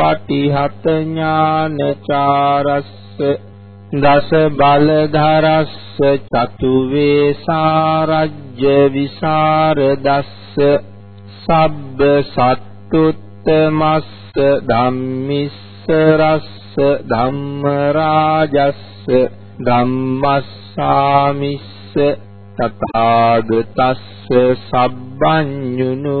පටිහත ඥානචාරස්ස දස බලධරස්ස චතු වේසාරජ්‍ය විසරදස්ස සබ්බ සත්තුත්තමස්ස ධම්මිස්ස රස්ස ධම්ම රාජස්ස ධම්මස්සාමිස්ස තථාගතස්ස සබ්බඤුනෝ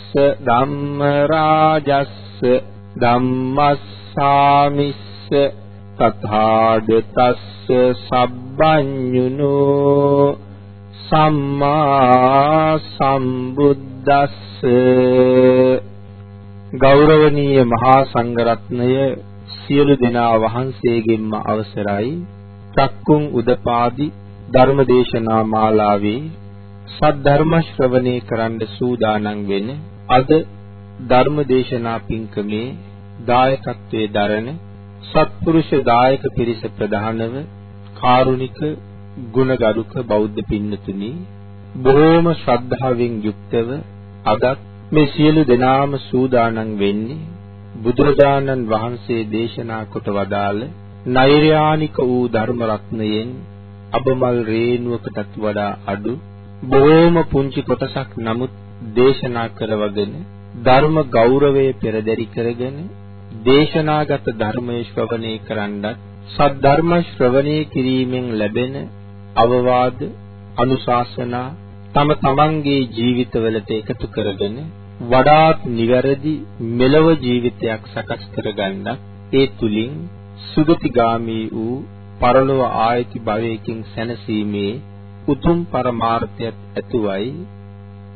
ධම්ම රාජස්ස ධම්මස්සාමිස්ස තථාගතස්ස සබ්බඤුනෝ සම්මා සම්බුද්දස්ස ගෞරවනීය මහා සංඝරත්නය සියලු දෙනා වහන්සේගෙන්ම අවසරයි. චක්කුම් උදපාදි ධර්මදේශනා මාලාවේ සද්ධර්ම ශ්‍රවණේ කරන්න සූදානම් වෙන්නේ අද ධර්ම දේශනා පින්කමේ දායකත්වයේ දරන සත්පුරුෂ දායක පිරිස ප්‍රධානව කාරුණික ගුණගරුක බෞද්ධ පින්නතුනි බොහෝම ශ්‍රද්ධාවෙන් යුක්තව අදත් මේ සියලු දෙනාම සූදානම් වෙන්නේ බුදුරජාණන් වහන්සේ දේශනා කොට වදාළ නෛර්යානික වූ ධර්ම රත්නයෙන් අබමල් රේණුවකටත් වඩා අඩු බොහෝම පුංචි කොටසක් නමුත් දේශනා කරවගෙන ධර්ම ගෞරවය පෙරදරි කරගෙන දේශනාගත ධර්මයේ ශ්‍රවණය කරන්නත් සද්ධර්ම ශ්‍රවණය කිරීමෙන් ලැබෙන අවවාද අනුශාසනා තම තමන්ගේ ජීවිතවලට එකතු කරගෙන වඩාත් නිවැරදි මෙලව ජීවිතයක් සකස් කරගන්න ඒ තුලින් සුගතිගාමී වූ පරලොව ආයති භවයකින් සැනසීමේ උතුම් පරමාර්ථයත් ඇතුවයි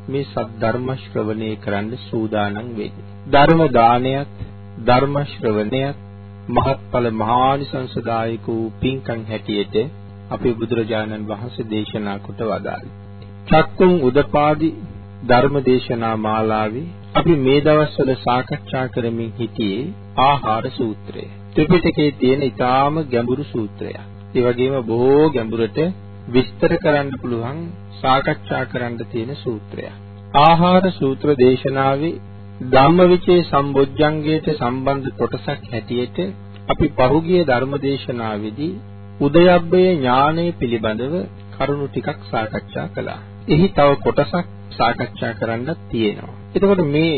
මේ සද්ධර්ම ශ්‍රවණය කරන්න සූදානම් වෙන්නේ. ධර්ම දානයත් ධර්ම ශ්‍රවණයත් මහත්ඵල මහානිසංසදායක වූ පින්කම් හැටියට අපේ බුදුරජාණන් වහන්සේ දේශනා කොට වදාළේ. චක්කුම් උදපාදි ධර්ම දේශනා මාලාවේ අපි මේ දවස්වල සාකච්ඡා කරමින් සිටියේ ආහාර සූත්‍රය. ත්‍රිපිටකයේ තියෙන ඊටාම ගැඹුරු සූත්‍රයක්. ඒ වගේම බොහෝ ගැඹුරට විස්තර කරන්න පුළුවන් සාකච්ඡා කරන්න තියෙන සූත්‍රයක්. ආහාර සූත්‍ර දේශනාවේ ධම්මවිචේ සම්බොජ්ජංගයට සම්බන්ධ කොටසක් හැටියට අපි පහුගිය ධර්ම දේශනාවේදී උදයබ්බේ ඥානය පිළිබඳව කරුණු ටිකක් සාකච්ඡා කළා. එහි තව කොටසක් සාකච්ඡා කරන්නත් තියෙනවා. එතකොට මේ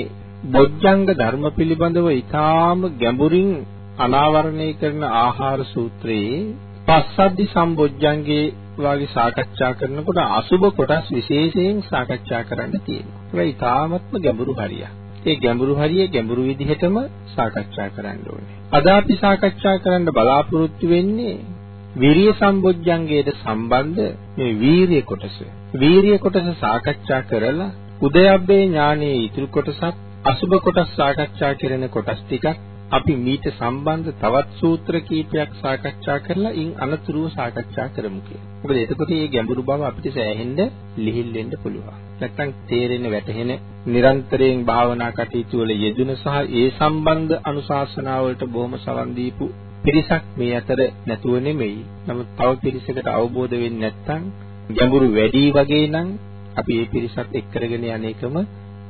බොජ්ජංග ධර්ම පිළිබඳව ඊටාම ගැඹුරින් අනාවරණය කරන ආහාර සූත්‍රයේ පස්සද්ධි සම්බොජ්ජංගේ වාගේ සාකච්ඡා කරනකොට අසුබ කොටස් විශේෂයෙන් සාකච්ඡා කරන්න තියෙනවා. ඒක ඊටාමත්ම ගැඹුරු හරියක්. ඒ ගැඹුරු හරිය ගැඹුරු විදිහටම සාකච්ඡා කරන්න ඕනේ. අද අපි සාකච්ඡා කරන්න බලාපොරොත්තු වෙන්නේ විරිය සම්බොජ්ජංගයට සම්බන්ධ මේ වීරිය කොටස. වීරිය කොටස සාකච්ඡා කරලා උදයබ්බේ ඥානයේ ඉතුරු කොටසත් අසුබ කොටස් සාකච්ඡා කරන කොටස් ටිකක් අපි මීට සම්බන්ධ තවත් සූත්‍ර කීපයක් සාකච්ඡා කරලා ඉන් අනතුරුව සාකච්ඡා කරමු කියලා. මොකද එතකොට මේ ගැඹුරු බව අපිට සෑහෙන්න ලිහිල් වෙන්න පුළුවන්. නැත්තම් තේරෙන වැටහෙන නිරන්තරයෙන් භාවනා කටයුතු වල යෙදුන සහ ඒ සම්බන්ධ අනුශාසනා වලට බොහොම සවන් දීපු පිරිසක් මේ අතර නැතුව නෙමෙයි. නමුත් තව පිරිසකට අවබෝධ වෙන්නේ නැත්නම් ගැඹුරු වැඩි වගේ නම් අපි මේ පිරිසත් එක් කරගෙන යන්නේකම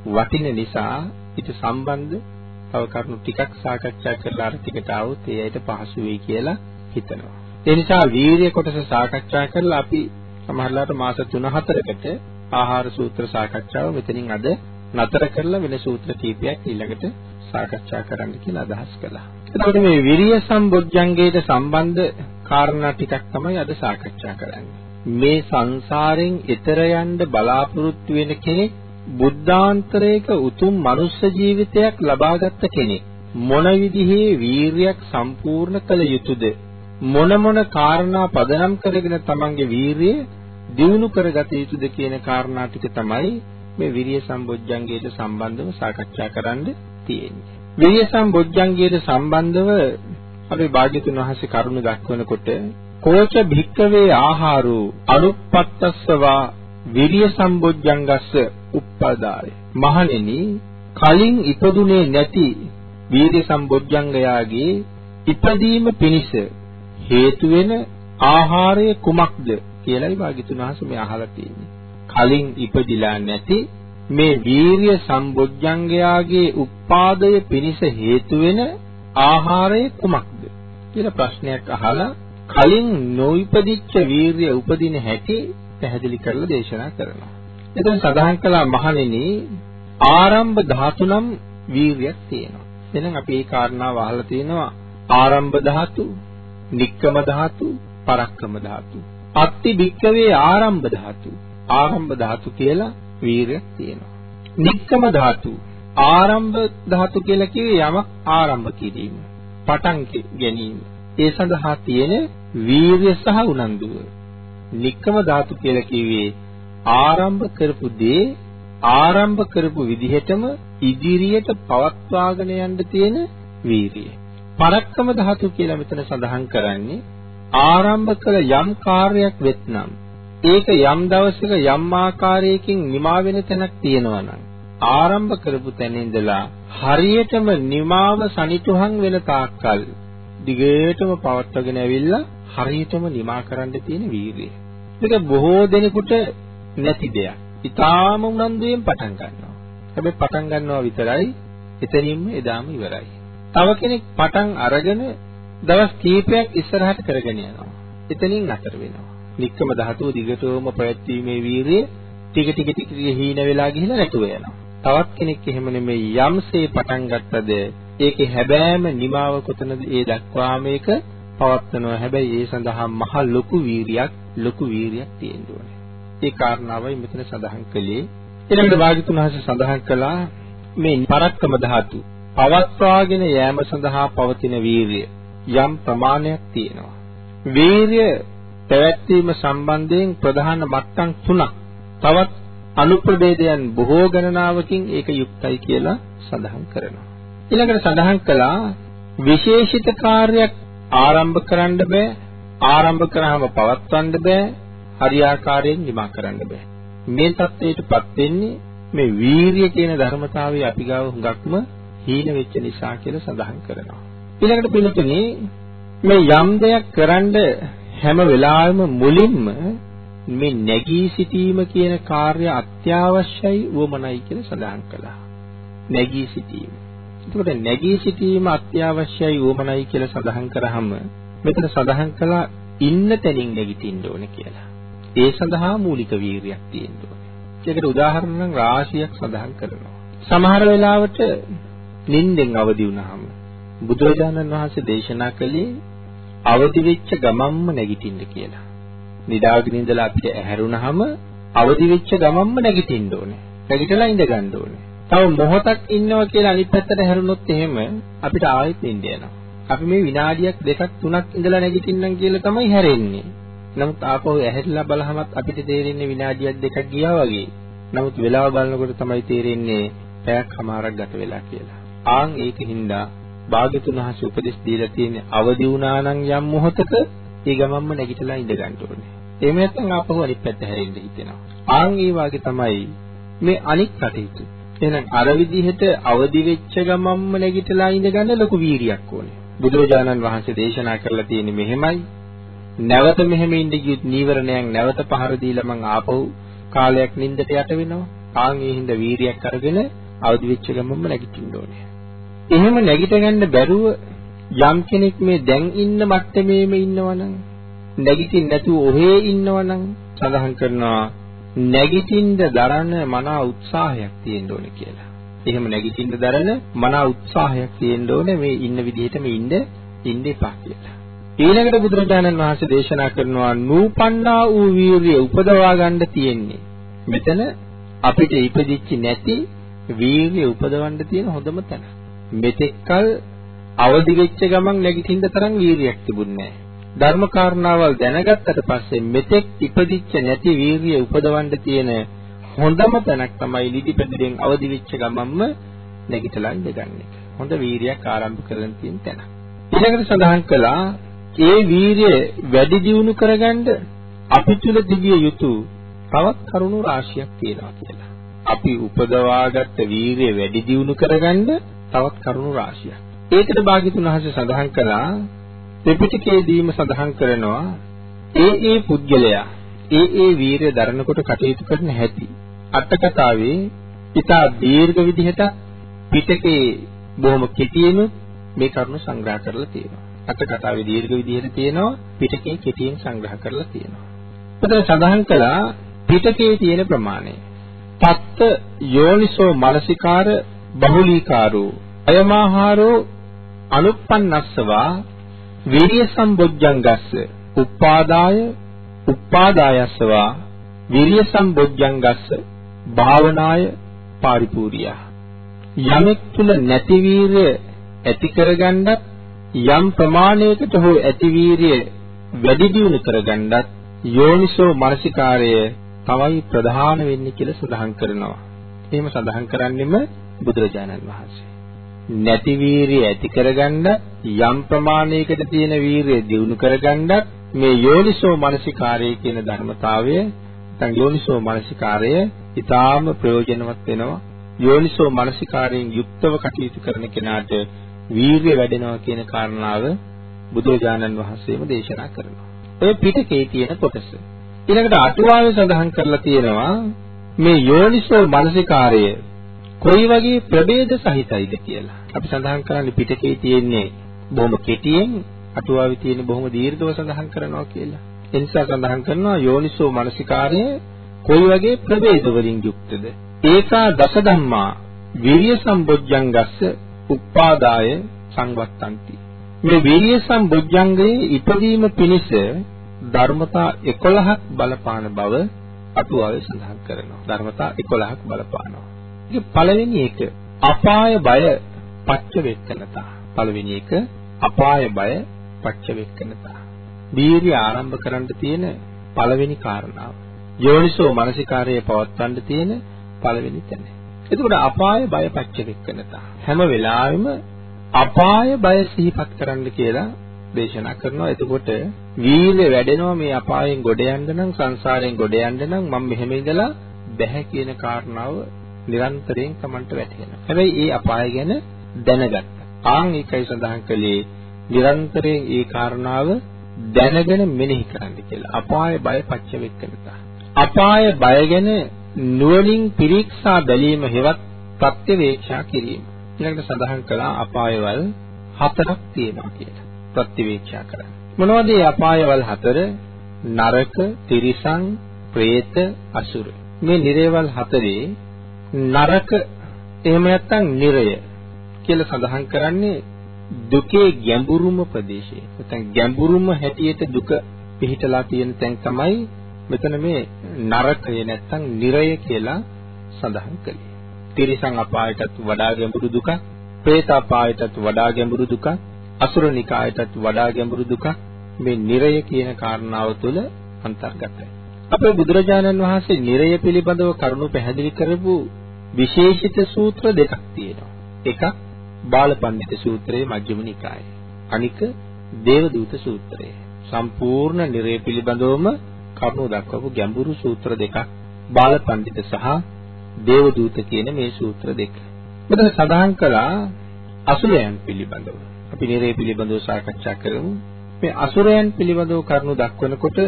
වටින නිසා ඊට සම්බන්ධ තව කරුණු ටිකක් සාකච්ඡා කරලා අර ටිකට આવුත් ඒ ඇයිට පහසු වෙයි කියලා හිතනවා. ඒ නිසා වීර්ය කොටස සාකච්ඡා කරලා අපි සමහරලාට මාස 3-4කට ආහාර සූත්‍ර සාකච්ඡාව මෙතනින් අද නතර කරලා වෙන සූත්‍ර කීපයක් ඊළඟට සාකච්ඡා කරන්න කියලා අදහස් කළා. එතකොට මේ විරිය සම්බොජ්ජංගයට සම්බන්ධ කාරණා ටිකක් තමයි අද සාකච්ඡා කරන්නේ. මේ සංසාරයෙන් එතර යන්න බලාපොරොත්තු වෙන කෙනෙක් බුද්ධාන්තරයක උතුම් මනුස්ස ජීවිතයක් ලබාගත් කෙනෙක් මොන විදිහේ වීරියක් සම්පූර්ණ කළ යුතුද මොන මොන කාරණා පදනම් කරගෙන තමන්ගේ වීරිය දියුණු කරගත යුතුද කියන කාරණා ටික තමයි මේ විරිය සම්බොජ්ජංගයට සම්බන්ධව සාකච්ඡා කරන්න තියෙන්නේ. විරිය සම්බොජ්ජංගයට සම්බන්ධව අපි භාග්‍යතුන් වහන්සේ කරුණ දක්වනකොට කෝච භික්කවේ ආහාරෝ අනුප්පත්තස්සවා විරිය සම්බොජ්ජංගස්ස උප්පදාය මහණෙනි කලින් ඉපදුනේ නැති වීර්ය සම්බොජ්ජංගයාගේ ඉපදීම පිණිස හේතු වෙන ආහාරය කුමක්ද කියලායි භාග්‍යතුන් වහන්සේ මේ අහලා තියෙන්නේ. කලින් ඉපදිලා නැති මේ වීර්ය සම්බොජ්ජංගයාගේ උපාදය පිණිස හේතු වෙන ආහාරය කුමක්ද කියලා ප්‍රශ්නයක් අහලා කලින් නොඉපදිච්ච වීර්ය උපදින හැටි පැහැදිලි කරලා දේශනා කරනවා. එතන සඳහන් කළා මහණෙනි ආරම්භ ධාතු නම් වීරියක් තියෙනවා. එහෙනම් අපි මේ කාරණාව අහලා තියෙනවා ආරම්භ ධාතු, නික්කම ධාතු, පරක්කම ධාතු. අත්ති භික්කවේ ආරම්භ ධාතු. ආරම්භ ධාතු කියලා වීරියක් තියෙනවා. නික්කම ධාතු ආරම්භ ධාතු කියලා කිව්වේ යමක් ආරම්භ කිරීම. පටන් ගැනීම. ඒ සඳහා තියෙන වීරිය සහ උනන්දුව. නික්කම ධාතු කියලා කිව්වේ ආරම්භ කරපු දේ ආරම්භ කරපු විදිහටම ඉදිරියට පවත්වාගෙන යන්න තියෙන වීරිය. පරක්කම ධාතු කියලා මෙතන සඳහන් කරන්නේ ආරම්භ කළ යම් කාර්යයක් වෙත්නම් ඒක යම් දවසක යම් ආකාරයකින් නිමා වෙන තැනක් තියෙනවා නම් ආරම්භ කරපු තැන ඉඳලා හරියටම නිමාව සනිටුහන් වෙන තාක්කල් දිගටම පවත්වාගෙන ඇවිල්ලා හරියටම නිමා කරන්න තියෙන වීරිය. ඒක බොහෝ දෙනෙකුට නැති දෙයක්. ඊටාම උනන්දුවෙන් පටන් ගන්නවා. හැබැයි පටන් ගන්නවා විතරයි එතනින්ම එදාම ඉවරයි. තව කෙනෙක් පටන් අරගෙන දවස් කීපයක් ඉස්සරහට කරගෙන යනවා. එතනින් නතර වෙනවා. නික්කම ධාතුව දිගටම ප්‍රයත්නීමේ වීරිය ටික ටික ටික හීන වෙලා ගිහිලා නැතුව යනවා. තවත් කෙනෙක් එහෙම නෙමෙයි යම්සේ පටන් ගත්තද ඒකේ හැබෑම නිමාව කොතනද ඒ දක්වාම ඒක පවත්නවා. හැබැයි ඒ සඳහා මහ ලොකු වීරියක් ලොකු වීරියක් තියෙන්න ඕනේ. ඒ කාරණාවයි මෙතන සඳහන් කළේ. ඊළඟට වාග්තුන් වහන්සේ සඳහන් කළා මේ පරක්කම ධාතු පවත්වාගෙන යෑම සඳහා පවතින වීරිය යම් ප්‍රමාණයක් තියෙනවා. වීරිය පැවැත්වීම සම්බන්ධයෙන් ප්‍රධාන මට්ටම් තුනක් තවත් අනුප්‍රභේදයන් බොහෝ ගණනාවකින් ඒක යුක්තයි කියලා සඳහන් කරනවා. ඊළඟට සඳහන් කළා විශේෂිත කාර්යයක් ආරම්භ කරන්න බෑ ආරම්භ කරාම පවත්වන්න බෑ හරියාකාරයෙන් නිමා කරන්න බෑ. මේ தത്വයටපත් වෙන්නේ මේ වීරිය කියන ධර්මතාවය අපි ගාව හුඟක්ම හීන වෙච්ච නිසා කියලා සඳහන් කරනවා. ඊළඟට පිළිතුරේ මේ යම් දෙයක් කරන්න හැම වෙලාවෙම මුලින්ම මේ නැගී සිටීම කියන කාර්ය අත්‍යවශ්‍යයි වමනයි කියලා සඳහන් කළා. නැගී සිටීම. එතකොට නැගී සිටීම අත්‍යවශ්‍යයි වමනයි කියලා සඳහන් කරාම මෙතන සඳහන් කළා ඉන්න තැනින් නැගිටින්න ඕන කියලා. ඒ සඳහා මූලික වීරියක් තියෙන්න ඕනේ. ඒකට උදාහරණ රාශියක් සඳහන් කරනවා. සමහර වෙලාවට නිින්දෙන් අවදි වුණාම බුදුරජාණන් වහන්සේ දේශනා කළේ අවදි වෙච්ච ගමම්ම නැගිටින්න කියලා. නිදාගෙන ඉඳලා අපිට ඇහැරුණාම අවදි වෙච්ච ගමම්ම නැගිටින්න ඕනේ. නැගිටලා ඉඳ ගන්න ඕනේ. තව මොහොතක් ඉන්නවා කියලා අනිත් පැත්තට හැරුණොත් එහෙම අපිට ආයෙත් නිින්ද යනවා. අපි මේ විනාඩියක් දෙකක් තුනක් ඉඳලා නැගිටින්නම් කියලා තමයි හැරෙන්නේ. නමුත් ආපහු ඇහැරිලා බලහමත් අපිට තේරෙන්නේ විනාඩියක් දෙකක් ගියා වගේ. නමුත් වෙලාව බලනකොට තමයි තේරෙන්නේ පැයක් හමාරක් ගත වෙලා කියලා. ආන් ඒකින්ද භාග්‍යතුන් වහන්සේ උපදෙස් දීලා තියෙන්නේ අවදි වුණා නම් යම් මොහොතක ඒ ගමම්ම නැගිටලා ඉඳ ගන්න ඕනේ. එහෙම නැත්නම් ආපහු අනිත් පැත්ත හැරෙන්න හිතෙනවා. ආන් ඒ වාගේ තමයි මේ අනිත් කටයුතු. එහෙනම් අර විදිහට අවදි වෙච්ච ගමම්ම නැගිටලා ඉඳ ගන්න ලොකු වීරියක් ඕනේ. බුදුරජාණන් වහන්සේ දේශනා කරලා තියෙන්නේ මෙහෙමයි. නැවත මෙහෙම ඉඳ ගියොත් නීවරණයන් නැවත පහර දීලා මං ආපහු කාලයක් නිින්දට යට වෙනවා. ආන් ඒ හින්දා වීරියක් අරගෙන අවදි වෙච්ච ගමම්ම නැගිටින්න ඕනේ. එහෙම නැගිට ගන්න බැරුව යම් කෙනෙක් මේ දැන් ඉන්න මට්ටමේම ඉන්නවනම් නැගිටින්න නැතුව ඔහේ ඉන්නවනම් සඳහන් කරනවා නැගිටින්න දරන මනා උත්සාහයක් තියෙන්න ඕනේ කියලා. එහෙම නැගිටින්න දරන මනා උත්සාහයක් තියෙන්න ඕනේ මේ ඉන්න විදිහටම ඉන්න ඉන්න එපා කියලා. ඊළඟට බුදුරජාණන් වහන්සේ දේශනා කරනවා නූපන්නා වූ වීරිය උපදවා ගන්න තියෙන්නේ. මෙතන අපිට ඉපදිච්ච නැති වීරිය උපදවන්න තියෙන හොඳම තැන. මෙතෙක්කල් අවදි වෙච්ච ගමන් නැගිටින්න තරම් වීරියක් තිබුණේ නැහැ. ධර්ම කාරණාවල් දැනගත්තට පස්සේ මෙතෙක් ඉපදිච්ච නැති වීරිය උපදවන්න තියෙන හොඳම තැනක් තමයි නිදිපෙදෙන් අවදි වෙච්ච ගමන්ම නැගිටලා ඉඳගන්න එක. හොඳ වීරියක් ආරම්භ කරගෙන තියෙන තැන. ඊළඟට සඳහන් කළා ඒ වීරිය වැඩි දියුණු කරගන්න අපි තුල තිබිය යුතු තවත් කරුණු රාශියක් තියෙනවා කියලා. අපි උපදවාගත්ත වීරිය වැඩි දියුණු කරගන්න තවත් කරුණු රාශියක්. ඒකට භාග්‍යතුන් වහන්සේ සඳහන් කළා ත්‍රිපිටකයේදීම සඳහන් කරනවා ඒ ඒ පුද්ගලයා ඒ ඒ වීරිය දරනකොට කටයුතු කරන හැටි අට කතාවේ ඉතා දීර්ඝ විදිහට පිටකේ බොහොම කෙටියෙන් මේ කරුණු සංග්‍රහ කරලා තියෙනවා. අට කතාවේ දීර්ඝ විදිහට තියෙනවා පිටකේ කෙටියෙන් සංග්‍රහ කරලා තියෙනවා. එතන සඳහන් කළා පිටකේ තියෙන ප්‍රමාණය. පත්ත යෝනිසෝ මනසිකාර බහුලීකාරෝ අයමාහාරෝ අනුප්පන්නස්සවා විරිය සම්බොජ්ජංගස්ස උපාදාය උපාදායස්සවා විරිය සම්බොජ්ජංගස්ස භාවනාය පාරිපූර්ණිය යමෙක් තුල නැති වීරිය ඇති කරගන්නත් යම් ප්‍රමාණයකට හෝ ඇති වීරිය වැඩි දියුණු කරගන්නත් යෝනිසෝ මානසිකාරය තමයි ප්‍රධාන වෙන්නේ කියලා සඳහන් කරනවා. එහෙම සඳහන් කරන්නෙම බුදුරජාණන් වහන්සේ. නැති වීරිය ඇති කරගන්න යම් ප්‍රමාණයකට තියෙන වීරිය දියුණු කරගන්නත් මේ යෝනිසෝ මනසිකාරය කියන ධර්මතාවය නැත්නම් යෝනිසෝ මනසිකාරය ඊටාම ප්‍රයෝජනවත් වෙනවා යෝනිසෝ මනසිකාරයෙන් යුක්තව කටයුතු කරන කෙනාට වීරිය වැඩෙනවා කියන කාරණාව බුදුරජාණන් වහන්සේම දේශනා කරනවා. ඔය පිටකේ තියෙන කොටස. ඊළඟට අටුවාවේ සඳහන් කරලා තියෙනවා මේ යෝනිසෝ මනසිකාරය කොයි වගේ ප්‍රභේද සහිතයිද කියලා. අපි සඳහන් කරන්නේ පිටකේ තියෙන්නේ බොහොම කෙටියෙන් අටුවාවේ තියෙන බොහොම දීර්ඝව සඳහන් කරනවා කියලා. ඒ නිසා සඳහන් කරනවා යෝනිසෝ මනසිකාරය කොයි වගේ ප්‍රභේද වලින් යුක්තද? ඒකා දස ධම්මා විරිය සම්බොජ්ජංගස්ස උපාදාය සංවත්තಂತಿ. මේ විරිය සම්බොජ්ජංගයේ ඉපදීම පිණිස ධර්මතා 11ක් බලපාන බව අටුවාවේ සඳහන් කරනවා. ධර්මතා 11ක් බලපානවා. ඉතින් පළවෙනි එක අපාය බය පච්ච වෙක්කනතා. පළවෙනි එක අපාය බය පච්ච වෙක්කනතා. වීර්ය ආරම්භ කරන්න තියෙන පළවෙනි කාරණාව. යෝනිසෝ මනසිකාරයේ පවත්වන්න තියෙන පළවෙනි තැන. එතකොට අපාය බය පච්ච වෙක්කනතා. හැම වෙලාවෙම අපාය බය සිහිපත් කරන්න කියලා දේශනා කරනවා. එතකොට වීර්ය වැඩෙනවා මේ අපායෙන් ගොඩ යන්න නම් සංසාරයෙන් ගොඩ යන්න නම් මම මෙහෙම ඉඳලා බැහැ කියන කාරණාව නිරන්තරයෙන් Tamanට වැටහෙනවා. හැබැයි ඒ අපාය ගැන දැනගත්තා. ආන් ඒකයි සඳහන් කළේ නිරන්තරයෙන් ඒ කාරණාව දැනගෙන මෙනෙහි කරන්න කියලා. අපාය බය පච්ච වෙක්කනතා. අපාය බය ගැන නුවණින් පිරික්සා බැලීම හෙවත් ප්‍රත්‍යවේක්ෂා කිරීම. ඊළඟට සඳහන් කළා අපායවල හතරක් තියෙනවා කියලා. ප්‍රත්‍යවේක්ෂා කරන්න. මොනවද මේ අපායවල හතර? නරක, තිරිසන්, പ്രേත, අසුර. මේ නිරේවල් හතරේ නරක එහෙම නැත්නම් නිරය කියලා සඳහන් කරන්නේ දුකේ ගැඹුරුම ප්‍රදේශය. නැත්නම් ගැඹුරුම හැටියට දුක පිහිටලා තියෙන තැන් තමයි මෙතන මේ නරකය නැත්නම් නිරය කියලා සඳහන් කළේ. තිරිසන් අපායටත් වඩා ගැඹුරු දුකක්, പ്രേත අපායටත් වඩා ගැඹුරු දුකක්, අසුරනිකායටත් වඩා ගැඹුරු දුකක් මේ නිරය කියන කාරණාව තුළ අන්තර්ගතයි. අපේ බුදුරජාණන් වහන්සේ නිරය පිළිබඳව කරුණු පැහැදිලි කරපු විශේෂිත සූත්‍ර දෙකක් තියෙනවා. එකක් බාලපඬිත සූත්‍රයේ මජ්ක්‍ධිම නිකායේ. අනික දේවදූත සූත්‍රය. සම්පූර්ණ නිරය පිළිබඳවම කරුණු දක්වපු ගැඹුරු සූත්‍ර දෙකක් බාලපඬිත සහ දේව දූත කියන මේ සූත්‍ර දෙක. මෙතන සඳහන් කළා අසුරයන් පිළිබඳව. අපි නිරේ පිළිබඳව සාකච්ඡා කරමු. මේ අසුරයන් පිළිබඳව කරුණු දක්වනකොට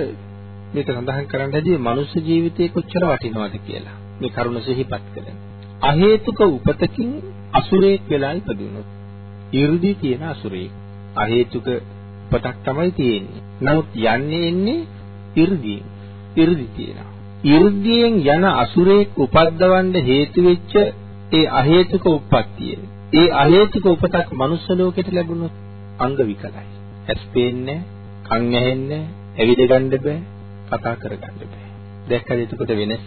මේක සඳහන් කරන්න හැදී මනුස්ස ජීවිතයේ කොච්චර වටිනවද කියලා. මේ කරුණ සිහිපත් කරගන්න. අහේතුක උපතකින් අසුරයෙක් වෙලා ඉපදුනොත්. 이르දි කියන අසුරයෙක්. අහේතුක උපතක් තමයි තියෙන්නේ. නමුත් යන්නේ එන්නේ 이르දි. 이르දි කියනවා. 이르දියෙන් යන අසුරෙක් උපද්දවන්න හේතු වෙච්ච ඒ අහේතුක උප්පත්තිය. ඒ අහේතුක උපතක් මනුස්ස ලෝකෙට ලැබුණොත් අංග විකලයි. ඇස් පේන්නේ, කන් ඇහෙන්නේ, ඇවිද ගන්න බෑ, කතා කරගන්න බෑ. දැක්කද එතකොට වෙනස?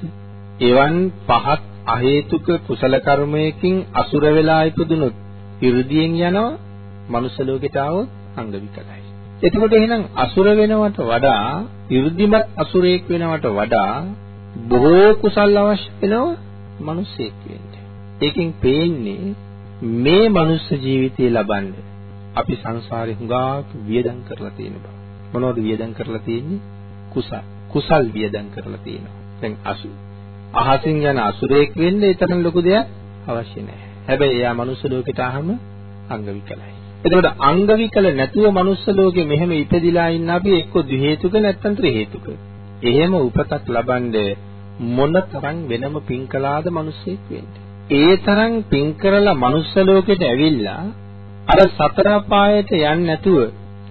එවන් පහත් අහේතුක කුසල කර්මයකින් අසුර වෙලා ඉපදුනොත් 이르දියෙන් යනවා මනුස්ස ලෝකෙට ආවොත් අංග විකලයි. එතකොට එහෙනම් අසුර වෙනවට වඩා 이르දිමත් අසුරයෙක් වෙනවට වඩා බොහෝ කුසල් අවශ්‍ය වෙනවා මිනිසෙක් වෙන්න. ඒකෙන් පේන්නේ මේ මනුස්ස ජීවිතය ලබන්න අපි සංසාරේ හුඟක් වියදම් කරලා තියෙන බව. මොනවද වියදම් කරලා තියෙන්නේ? කුසල්. කුසල් වියදම් කරලා තියෙනවා. දැන් අසු අහසින් යන අසුරේක් වෙන්න ඒ තරම් ලොකු දෙයක් අවශ්‍ය නැහැ. හැබැයි එයා මනුස්ස ලෝකෙට ආවම අංග විකලයි. එතකොට අංග විකල නැතුව මනුස්ස ලෝකෙ මෙහෙම ඉපදිලා ඉන්න අපි එක්ක ද්වි හේතුක නැත්නම් ත්‍රි හේතුක. එහෙම උපතක් ලබන්නේ මොන තරම් වෙනම පින් කළාද මිනිස්සෙක් වෙන්නේ. ඒ තරම් පින් කරලා මනුස්ස ලෝකෙට ඇවිල්ලා අර සතර පායට යන්නේ නැතුව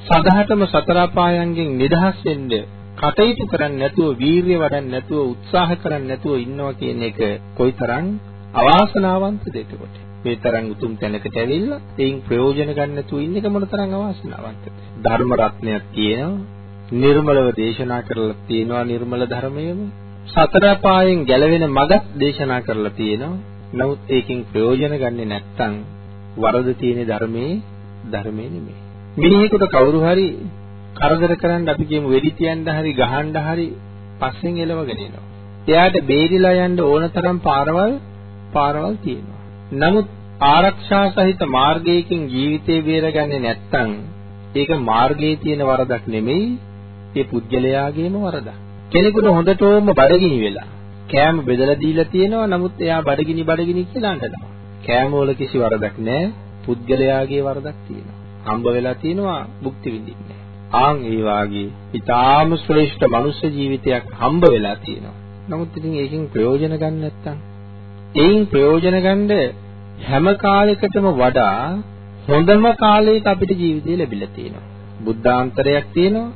සදහටම සතර පායන්ගෙන් නිදහස් වෙන්න කටයුතු කරන්නේ නැතුව වීරිය වඩන්නේ නැතුව උත්සාහ කරන්නේ නැතුව ඉන්නවා කියන එක කොයිතරම් අවාසනාවන්තද එතකොට මේ තරම් උතුම් තැනකට ඇවිල්ලා එයින් ප්‍රයෝජන ගන්න නැතුව ඉන්න එක මොන තරම් අවාසනාවන්තද ධර්ම රත්නයක් තියෙනවා නිර්මලව දේශනා කරලා තියෙනවා නිර්මල ධර්මයම සතර පායෙන් ගැලවෙන මඟක් දේශනා කරලා තියෙනවා නමුත් ඒකෙන් ප්‍රයෝජන ගන්නේ නැත්නම් වරද තියෙන ධර්මයේ ධර්මයේ නෙමෙයි. මිනිහෙකුට කවුරු හරි කරදර කරන්න අපි කියමු වෙඩි තියන්න හරි ගහන්න හරි පස්සෙන් එලවගෙන එනවා. එයාට බේරිලා යන්න ඕන තරම් පාරවල් පාරවල් තියෙනවා. නමුත් ආරක්ෂා සහිත මාර්ගයකින් ජීවිතේ බේරගන්නේ නැත්නම් ඒක මාර්ගයේ තියෙන වරදක් නෙමෙයි ඒ පුජ්‍යලයාගේම වරදක්. කෙනෙකුට හොඳටම බඩගිනි වෙලා කෑම බෙදලා දීලා තියෙනවා නමුත් එයා බඩගිනි බඩගිනි කියලා අඬනවා. කෑම වල කිසි වරදක් නැහැ. පුද්ගලයාගේ වරදක් තියෙනවා. හම්බ වෙලා තියෙනවා භුක්ති විඳින්නේ. ආන් ඒ වාගේ ඊටාම ශ්‍රේෂ්ඨ මනුෂ්‍ය ජීවිතයක් හම්බ වෙලා තියෙනවා. නමුත් ඉතින් ඒකෙන් ප්‍රයෝජන ගන්න නැත්තම් ඒයින් ප්‍රයෝජන ගන්න හැම කාලයකටම වඩා හොඳම කාලයක අපිට ජීවිතේ ලැබිලා තියෙනවා. බුද්ධාන්තරයක් තියෙනවා.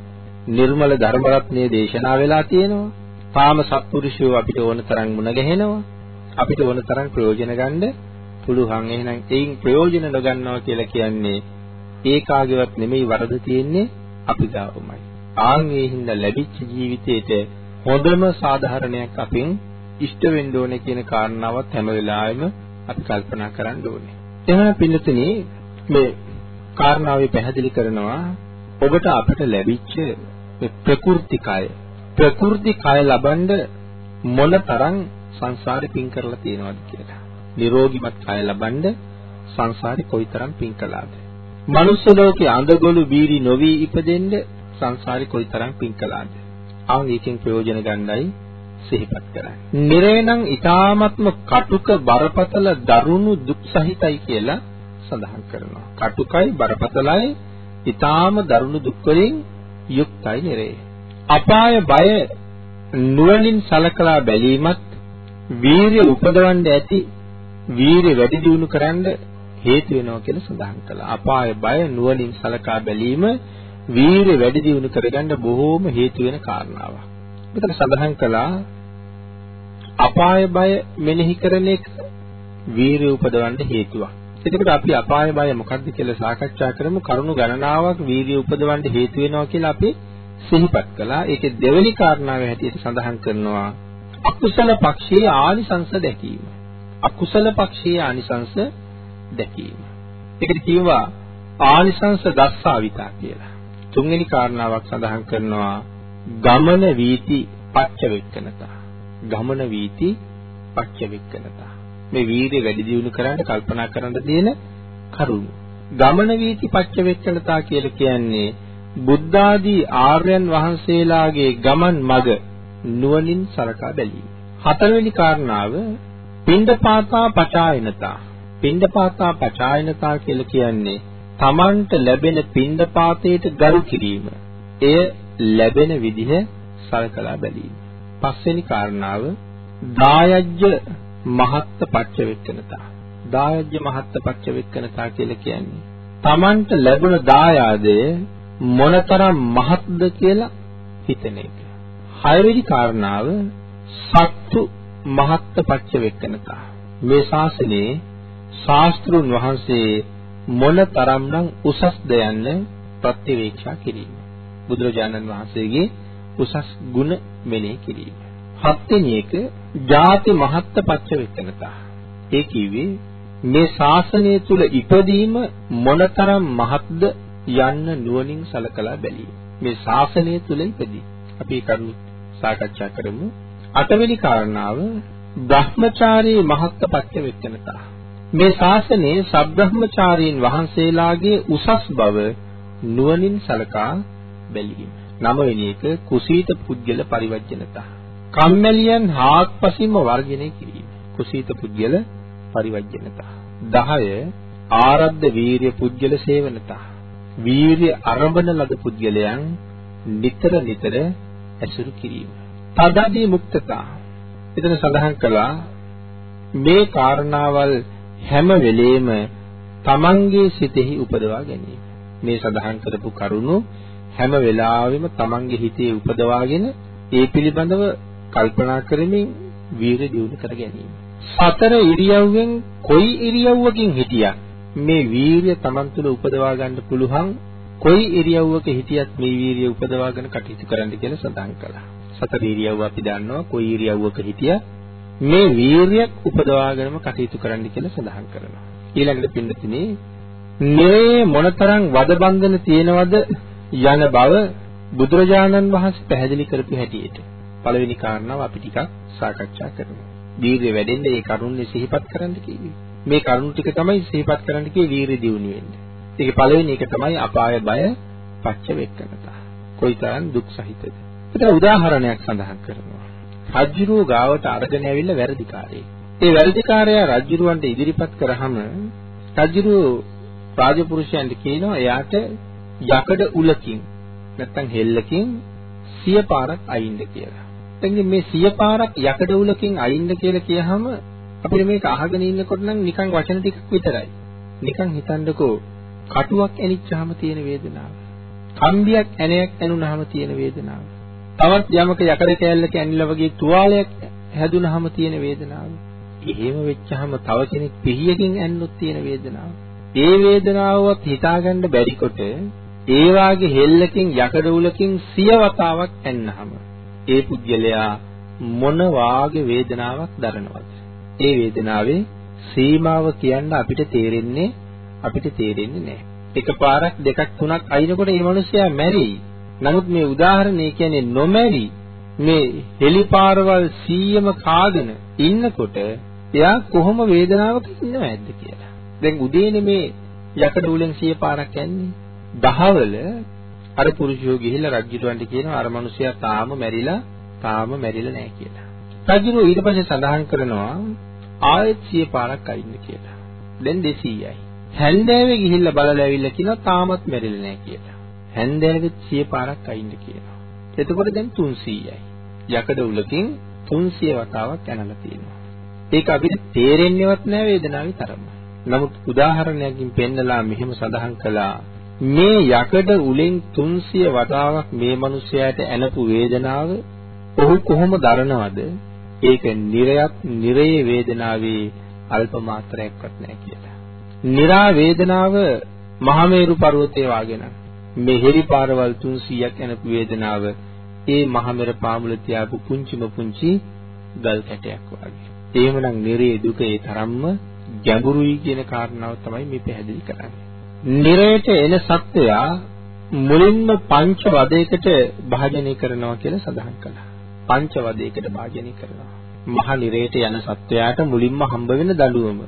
නිර්මල ධර්ම රත්නයේ දේශනා වෙලා තියෙනවා. තාම සත්පුරුෂයෝ අපිට ඕන තරම් මුණ ගැහෙනවා. අපිට ඕන තරම් ප්‍රයෝජන ගන්න පුළුවන්. එහෙනම් එයින් ප්‍රයෝජන නොගන්නවා කියලා කියන්නේ ඒකාගේවත් නෙමෙයි වරද තියෙන්නේ අපි ගාවමයි. ආන් ඒ හින්දා ලැබිච්ච ජීවිතේට හොඳම සාධාරණයක් අපෙන් ඉෂ්ට වෙන්න ඕනේ කියන කාරණාවත් හැම වෙලාවෙම අපි කල්පනා කරන්න ඕනේ. එහෙනම් පින්නතුනි මේ කාරණාවේ පැහැදිලි කරනවා ඔබට අපට ලැබිච්ච මේ ප්‍රකෘතිකය ප්‍රකෘතිකය ලබනද මොනතරම් සංසාරේ පින් කරලා තියෙනවද කියලා. නිරෝගිමත් කය ලබනද සංසාරේ කොයිතරම් පින් කළාද? මනුස්ස ලෝකේ අඳගොළු බීරි නොවි ඉපදෙන්න සංසාරේ කොයිතරම් පින් කළාද? ආන් එකෙන් ප්‍රයෝජන ගන්නයි සිහිපත් කරන්නේ. නිරේනම් ඊ타ත්ම කටුක බරපතල දරුණු දුක් සහිතයි කියලා සඳහන් කරනවා. කටුකයි බරපතලයි ඊ타ම දරුණු දුක් වලින් යුක්තයි නිරේ. අපාය බය නුවණින් සලකලා බැලීමත් වීරිය උපදවන්න ඇති වීරිය වැඩි දියුණු කරන්න හේතු වෙනවා කියලා සඳහන් කළා. අපාය බය නුවණින් සලකා බැලීම වීරිය වැඩි දියුණු කරගන්න බොහෝම හේතු වෙන කාරණාවක්. මෙතන සඳහන් කළා අපාය බය මෙනෙහි කරන එක වීරිය උපදවන්න හේතුවක්. එතකොට අපි අපාය බය මොකක්ද කියලා සාකච්ඡා කරමු. කරුණු ගණනාවක් වීරිය උපදවන්න හේතු වෙනවා කියලා අපි සිහිපත් කළා. ඒකේ දෙවෙනි කාරණාව හැටියට සඳහන් කරනවා අකුසල පක්ෂයේ ආනිසංස දැකීම. අකුසල පක්ෂයේ ආනිසංස දැකීම. ඒකට කියවා ආනිසංස දස්සාවිතා කියලා. තුන්වෙනි කාරණාවක් සඳහන් කරනවා ගමන වීති පච්චවෙක්කනතා. ගමන වීති පච්චවෙක්කනතා. මේ වීර්ය වැඩි දියුණු කරන්න කල්පනා කරන්න තියෙන කරුණු. ගමන වීති පච්චවෙක්කනතා කියලා කියන්නේ බුද්ධ ආදී ආර්යයන් වහන්සේලාගේ ගමන් මඟ නුවණින් සලකා බැලීම. හතරවෙනි කාරණාව පින්ඩපාතා පචායනතා. පින්ඩපාතා පචායනතා කියලා කියන්නේ තමන්ට ලැබෙන පින්ඩපාතයට ගරු කිරීම. එය ලැබෙන විදිහ සලකලා බැලීම. පස්වෙනි කාරණාව දායජ්‍ය මහත්ත පච්ච වෙක්කනතා. දායජ්‍ය මහත්ත පච්ච වෙක්කනතා කියලා කියන්නේ තමන්ට ලැබුණ දායාදය මොනතරම් මහත්ද කියලා හිතන එක. හයවෙනි කාරණාව සත්තු මහත්ත පච්ච වෙක්කනතා. මේ ශාසනයේ ශාස්ත්‍රුන් වහන්සේ මොන තරම්නම් උසස්ද යන්න ප්‍රතිවේක්ෂා කිරීම. බුදුරජාණන් වහන්සේගේ උසස් ගුණ මෙනෙහි කිරීම. හත්වෙනි එක ಜಾති මහත්ත පච්ච වෙක්කනතා. ඒ කිව්වේ මේ ශාසනය තුල ඉපදීම මොනතරම් මහත්ද යන්න නුවණින් සලකලා බැලීම. මේ ශාසනය තුල ඉපදී. අපි කරුණු සාකච්ඡා කරමු. අටවෙනි කාරණාව බ්‍රහ්මචාරී මහත්ත පච්ච වෙක්කනතා. මේ ශාසනයේ සබ්‍රහ්මචාරීන් වහන්සේලාගේ උසස් බව නුවණින් සලකා බැලීම. නවවෙනි එක කුසීත පුද්ගල පරිවර්ජනතා. කම්මැලියන් හාත්පසින්ම වර්ජනය කිරීම. කුසීත පුද්ගල පරිවර්ජනතා. 10 ආරද්ධ වීරිය පුද්ගල සේවනතා. වීරිය අරඹන ලද පුද්ගලයන් නිතර නිතර ඇසුරු කිරීම. තදදී මුක්තතා. එතන සඳහන් කළා මේ කාරණාවල් හැම වෙලේම තමන්ගේ සිතෙහි උපදවා ගැනීම. මේ සඳහන් කරපු කරුණු හැම වෙලාවෙම තමන්ගේ හිතේ උපදවාගෙන ඒ පිළිබඳව කල්පනා කරමින් වීරිය දියුණු කර ගැනීම. සතර ඉරියව්වෙන් කොයි ඉරියව්වකින් හිටියත් මේ වීරිය තමන් තුළ උපදවා ගන්න පුළුවන් කොයි ඉරියව්වක හිටියත් මේ වීරිය උපදවාගෙන කටයුතු කරන්න කියලා සඳහන් කළා. සතර ඉරියව්ව අපි දන්නවා කොයි ඉරියව්වක හිටියත් මේ වීරියක් උපදවාගෙනම කටයුතු කරන්න කියලා සඳහන් කරනවා. ඊළඟට පින්නතිනේ මේ මොනතරම් වදබන්ධන තියෙනවද යන බව බුදුරජාණන් වහන්සේ පැහැදිලි කරපු හැටියට පළවෙනි කාරණාව අපි ටිකක් සාකච්ඡා කරමු. වීරිය වැඩෙන්න මේ කරුණේ සිහිපත් කරන්න කිව්වේ. මේ කරුණු ටික තමයි සිහිපත් කරන්න කිව්වේ වීරිය දියුණු වෙන්න. ඒකේ පළවෙනි එක තමයි අපාය බය පච්ච වෙක්කනතා. කොයිතරම් දුක් සහිතද. ඒතර උදාහරණයක් සඳහන් කරනවා. රජ්ජුරුව ගාවට අරගෙන ඇවිල්ලා වැරදිකාරයෙක්. ඒ වැරදිකාරයා රජ්ජුරුවන්ට ඉදිරිපත් කරාම රජ්ජුරුව රාජපුරුෂයන්ට කියනවා එයාට යකඩ උලකින් නැත්තම් හෙල්ලකින් සිය පාරක් අයින්ද කියලා. දැන් මේ සිය පාරක් යකඩ උලකින් අයින්ද කියලා කියහම අපිට මේක අහගෙන ඉන්නකොට නම් නිකන් වචන ටිකක් විතරයි. නිකන් හිතන්නකෝ කටුවක් ඇනිච්චාම තියෙන වේදනාව. කම්බියක් ඇණයක් ඇනුනහම තියෙන වේදනාව. තවත් යමක යකඩ කෑල්ලක ඇනිලා වගේ තුවාලයක් හැදුනහම තියෙන වේදනාව. එහෙම වෙච්චාම තව කෙනෙක් පිහියකින් ඇන්නොත් තියෙන වේදනාව. ඒ වේදනාවවත් හිතාගන්න බැරි කොට ඒ වාගේ හෙල්ලකින් යකඩ උලකින් සිය වතාවක් ඇන්නහම ඒ පුද්ගලයා මොන වාගේ වේදනාවක් දරනවද? ඒ වේදනාවේ සීමාව කියන්න අපිට තේරෙන්නේ අපිට තේරෙන්නේ නැහැ. එකපාරක් දෙකක් තුනක් අයිනකොට මේ මිනිස්සයා මැරෙයි. නමුත් මේ උදාහරණය කියන්නේ නොමැරි මේ හෙලිපාරවල් 100ම කාගෙන ඉන්නකොට එයා කොහොම වේදනාවක ඉන්නවද කියලා. දැන් උදේනේ මේ යකඩ උලෙන් 100 පාරක් යන්නේ. දහවල අර පුරුෂයෝ ගිහිල්ලා රජුටවන්ට කියනවා අර මිනිසයා තාම මැරිලා තාම මැරිලා නැහැ කියලා. රජු ඊට පස්සේ සඳහන් කරනවා ආයෙත් 100 පාරක් අයින්න කියලා. දැන් 200යි. හැන්දෑවේ ගිහිල්ලා බලලා ඇවිල්ලා කියනවා තාමත් මැරිලා නැහැ කියලා. හැන්දෑවෙත් 100 පාරක් අයින්න කියනවා. එතකොට දැන් 300යි. යකඩ උලකින් 300 වතාවක් ඇනලා තියෙනවා. ඒක අපිට තේරෙන්නේවත් නැහැ වේදනාවේ තරම. නමුත් උදාහරණයකින් පෙන්නලා මෙහෙම සඳහන් කළා මේ යකඩ උලෙන් 300 වතාවක් මේ මිනිසයාට ඇනපු වේදනාව ඔහු කොහොම දරනවද? ඒක නිරයත් නිරයේ වේදනාවේ අල්ප මාත්‍රයක්වත් නැහැ කියලා. නිරා වේදනාව මහමේරු පර්වතයේ වාගෙන මෙහෙරි පාරවල් 300ක් ඇනපු වේදනාව ඒ මහමෙර පාමුල තියාපු පුංචිම පුංචි ගල් කැටයක් වගේ. එහෙමනම් නිරේ දුක ඒ තරම්ම ගැඹුරුයි කියන කාරණාව තමයි මේ පැහැදිලි කරන්නේ. නිරයට එන සත්වයා මුලින්ම පංච වදයකට භාජනය කරනවා කියලා සඳහන් කළා. පංච වදයකට භාජනය කරනවා. මහ නිරයට යන සත්වයාට මුලින්ම හම්බ වෙන දඬුවම.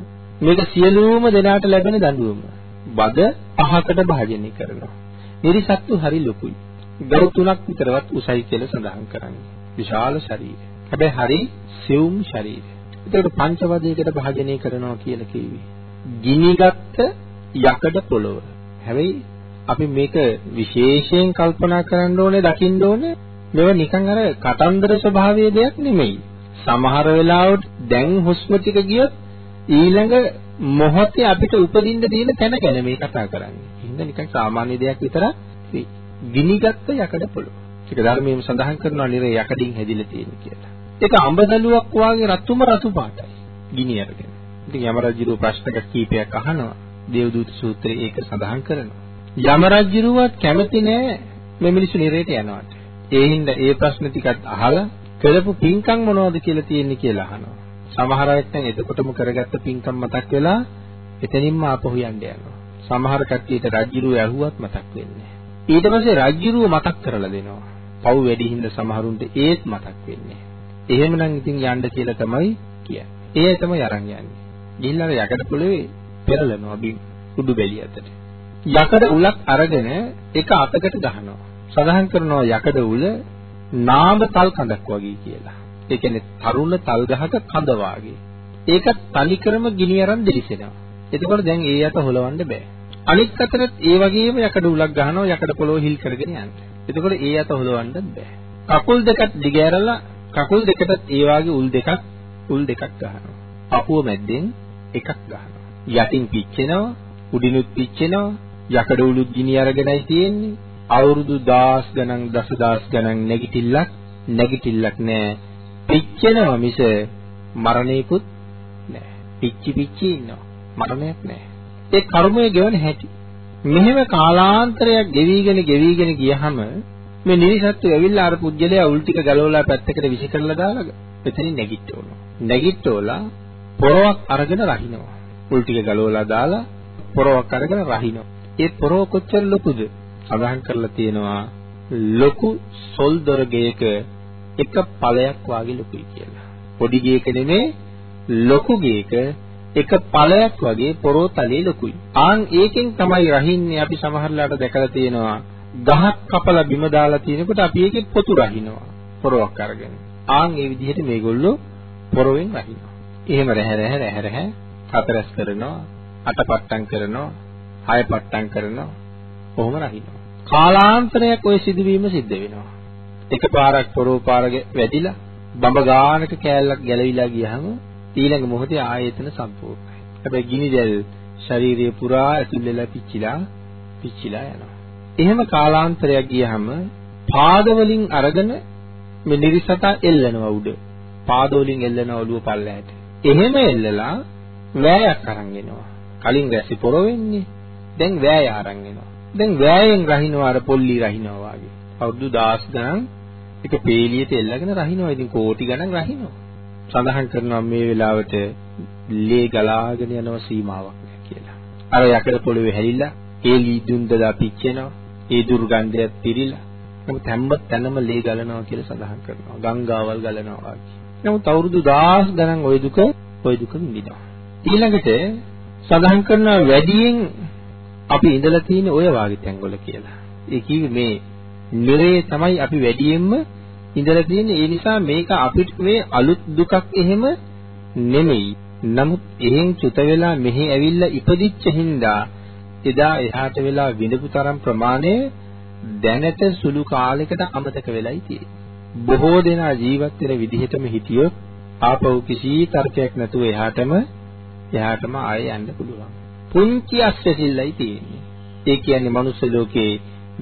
මේක සියලුම දෙනාට ලැබෙන දඬුවම. වද පහකට භාජනය කරනවා. නිරිසත්තු හරි ලොකුයි. ගරු තුනක් විතරවත් උසයි කියලා සඳහන් කරන්නේ. විශාල ශරීරය. හැබැයි හරි සියුම් ශරීරය. ඒකට පංචවදයකට භාජනය කරනවා කියලා කිව්වේ. ගිනිගත් යකඩ පොළව. හැබැයි අපි මේක විශේෂයෙන් කල්පනා කරන්න ඕනේ, දකින්න ඕනේ. මේව නිකන් අර කතන්දර ස්වභාවයේ දෙයක් නෙමෙයි. සමහර වෙලාවට දැන් හුස්ම ටික ගියොත් ඊළඟ මොහොතේ අපිට උපදින්න තියෙන තැන ගැන මේ කතා කරන්නේ. හින්දා නිකන් සාමාන්‍ය දෙයක් විතරක් ගිනිගත් යකඩ පොළොව. ඒක ධර්මයෙන් සඳහන් කරනවා නිර යකඩින් හැදිලා තියෙන කියලා. ඒක අඹදලුවක් වාගේ රතුම රතු පාටයි. ගිනි අරගෙන. ඉතින් යමරජුරු ප්‍රශ්නක කීපයක් අහනවා. දේවදූත සූත්‍රයේ ඒක සඳහන් කරනවා. යමරජුරුවත් කැමති නෑ මේ මිනිස්සු නිරේට යනවට. ඒ හින්දා ඒ ප්‍රශ්න ටිකත් අහලා කරපු පින්කම් මොනවද කියලා තියෙන්නේ කියලා අහනවා. සමහර අය නම් එතකොටම කරගත්ත පින්කම් මතක් වෙලා එතනින්ම ආපහු යන්න යනවා. සමහර කට්ටියට රජ්ජුරුව ඇහුවත් මතක් වෙන්නේ ඊට පස්සේ රජ්ජුරුව මතක් කරලා දෙනවා. පව් වැඩි හින්දා සමහරුන්ට ඒත් මතක් වෙන්නේ එහෙමනම් ඉතින් යන්න කියලා තමයි කියන්නේ. ඒ තමයි අරන් යන්නේ. ගිහිල්ලා යකඩ පොළවේ පෙරලනවා බිම් උඩු බැලිය අතට. යකඩ උලක් අරගෙන එක අතකට ගහනවා. සඳහන් කරනවා යකඩ උල නාම තල් කඳක් වගේ කියලා. ඒ කියන්නේ තරුණ තල් ගහක කඳ වාගේ. ඒකත් තනිකරම ගිනි අරන් දෙලිසෙනවා. එතකොට දැන් ඒ යට හොලවන්න බෑ. අනිත් අතරත් ඒ වගේම යකඩ උලක් ගහනවා යකඩ පොළොව හිල් කරගෙන යන්න. එතකොට ඒ යට හොලවන්නත් බෑ. කකුල් දෙකත් දිගෑරලා කකුල් දෙකටත් ඒ වාගේ උල් දෙකක් උල් දෙකක් ගහනවා. පපුව මැද්දෙන් එකක් ගහනවා. යටින් පිච්චෙනවා, උඩිනුත් පිච්චෙනවා, යකඩ උලුත් ගිනි අරගෙනයි තියෙන්නේ. අවුරුදු දහස් ගණන් දසදහස් ගණන් නැගිටිල්ලක් නැගිටිල්ලක් නෑ. පිච්චෙනවා මිස මරණයකුත් නෑ. පිච්චි පිච්චි ඉන්නවා. මරණයක් නෑ. ඒ කර්මය ගෙවන හැටි. මෙහෙම කාලාන්තරයක් ගෙවිගෙන ගෙවිගෙන ගියහම මේ නිරිසත්තු ඇවිල්ලා අර පුජ්‍යලයා උල් ටික ගලවලා පැත්තකට විසි කරලා දාලා එතනින් නැගිට්ටෝනවා. නැගිට්ටෝලා පොරවක් අරගෙන රහිනවා. උල් ටික ගලවලා දාලා පොරවක් අරගෙන රහිනවා. ඒ පොරව කොච්චර ලොකුද? සඳහන් කරලා තියෙනවා ලොකු සොල් දොර ගෙයක එක ඵලයක් වාගේ ලොකුයි කියලා. පොඩි ගෙයක නෙමෙයි ලොකු ගෙයක එක ඵලයක් වගේ පොරොතලේ ලොකුයි. ආන් ඒකෙන් තමයි රහින්නේ අපි සමහරලාට දැකලා තියෙනවා. ගහක් කපලා බිම දාලා තියෙනකොට අපි ඒකේ පොතු රහිනවා. පොරවක් අරගෙන. ආන් ඒ විදිහට මේගොල්ලෝ පොරවෙන් රහිනවා. එහෙම රැහැ රැහැ රැහැ රැහැ හතරස් කරනවා, අටපට්ටම් කරනවා, හයපට්ටම් කරනවා. කොහොම රහිනවා. කාලාන්තරයක් ওই සිදුවීම සිද්ධ වෙනවා. එකපාරක් පොරෝ පාරගේ වැදිලා බඹ ගානක කෑල්ලක් ගැලවිලා ගියහම ඊළඟ මොහොතේ ආයතන සම්පූර්ණයි. හැබැයි ගිනි දැල් ශරීරය පුරා ඇතුල් වෙලා පිච්චිලා පිච්චිලා යනවා. එහෙම කාලාන්තරයක් ගියහම පාදවලින් අරගෙන මේ නිරිසතා එල්ලනවා උඩ. පාදවලින් එල්ලනවා ඔළුව පල්ලයට. එහෙම එල්ලලා වෑයක් අරන් එනවා. කලින් රැසි පොර වෙන්නේ. දැන් වෑය අරන් එනවා. දැන් වෑයෙන් රහිනවා අර පොල්ලි රහිනවා වගේ. අවුරුදු 10 ගණන් එක පේලියට එල්ලගෙන රහිනවා. ඉතින් කෝටි ගණන් රහිනවා. සඳහන් කරනවා මේ වෙලාවට ලේ ගලාගෙන යනවා සීමාවක් නැහැ කියලා. අර යකඩ පොළවේ හැලිලා ඒ ලී දුන්දලා පිච්චෙනවා. ඒ දුර්ගන්ධයත් පිරීලා. නමුත් හැම තැනම ලේ ගලනවා කියලා සඳහන් කරනවා. ගංගාවල් ගලනවා වගේ. නමුත් අවුරුදු 10 ගණන් ওই දුක ওই දුක විඳිනවා. ඊළඟට සඳහන් කරනවා වැඩියෙන් අපි ඉඳලා තියෙන ඔය වාගේ තැන්වල කියලා. ඒ කිව්වේ මේ නිරේ තමයි අපි වැඩියෙන්ම ඉඳලා තියෙන්නේ. ඒ නිසා මේක අපිට මේ අලුත් දුකක් එහෙම නෙමෙයි. නමුත් එහෙන් චුත වෙලා මෙහි ඇවිල්ලා ඉපදිච්ච හින්දා එදා එහාට වෙලා විඳපු තරම් ප්‍රමාණය දැනට සුළු කාලයකට අමතක වෙලයි තියෙන්නේ. බොහෝ දෙනා ජීවත් වෙන විදිහටම හිටියොත් ආපහු කිසි තර්කයක් නැතුව එහාටම එහාටම ආයෙ යන්න පුළුවන්. පුංචි අස්සසිල්ලයි තියෙන්නේ. ඒ කියන්නේ මනුස්ස ලෝකේ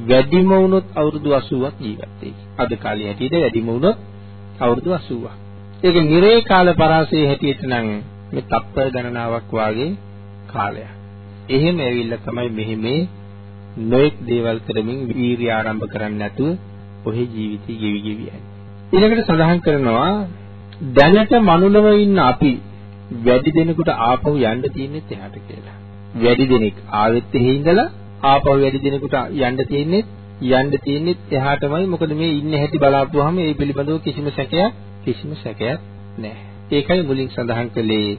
වැඩිම වුණොත් අවුරුදු 80ක් ජීවත් වෙයි. අද කාලේ හැටියට වැඩිම වුණොත් අවුරුදු 80ක්. ඒක නිරේ කාල පරාසයේ හැටියට නම් මේ තප්පර ගණනාවක් වාගේ කාලයක්. එහෙම ඇවිල්ලා තමයි මෙහි මේ නොඑක් දේවල් කරමින් වීර්ය ආරම්භ කරන්නේ නැතුව ඔහේ ජීවිතය ගෙවි ගෙවි යන්නේ. ඊළඟට සඳහන් කරනවා දැනට මනුලව ඉන්න අපි වැඩි දෙනෙකුට ආපහු යන්න තියෙන්නේ එහාට කියලා. වැඩි දෙනෙක් ආවෙත් එහෙ ඉඳලා ආපහු වැඩි දෙනෙකුට යන්න තියෙන්නේ යන්න තියෙන්නේ එහාටමයි මොකද මේ ඉන්නේ හැටි බලාපුවාම ඒ පිළිබඳව කිසිම සැකයක් කිසිම සැකයක් නැහැ. ඒකයි මුලින් සඳහන් කළේ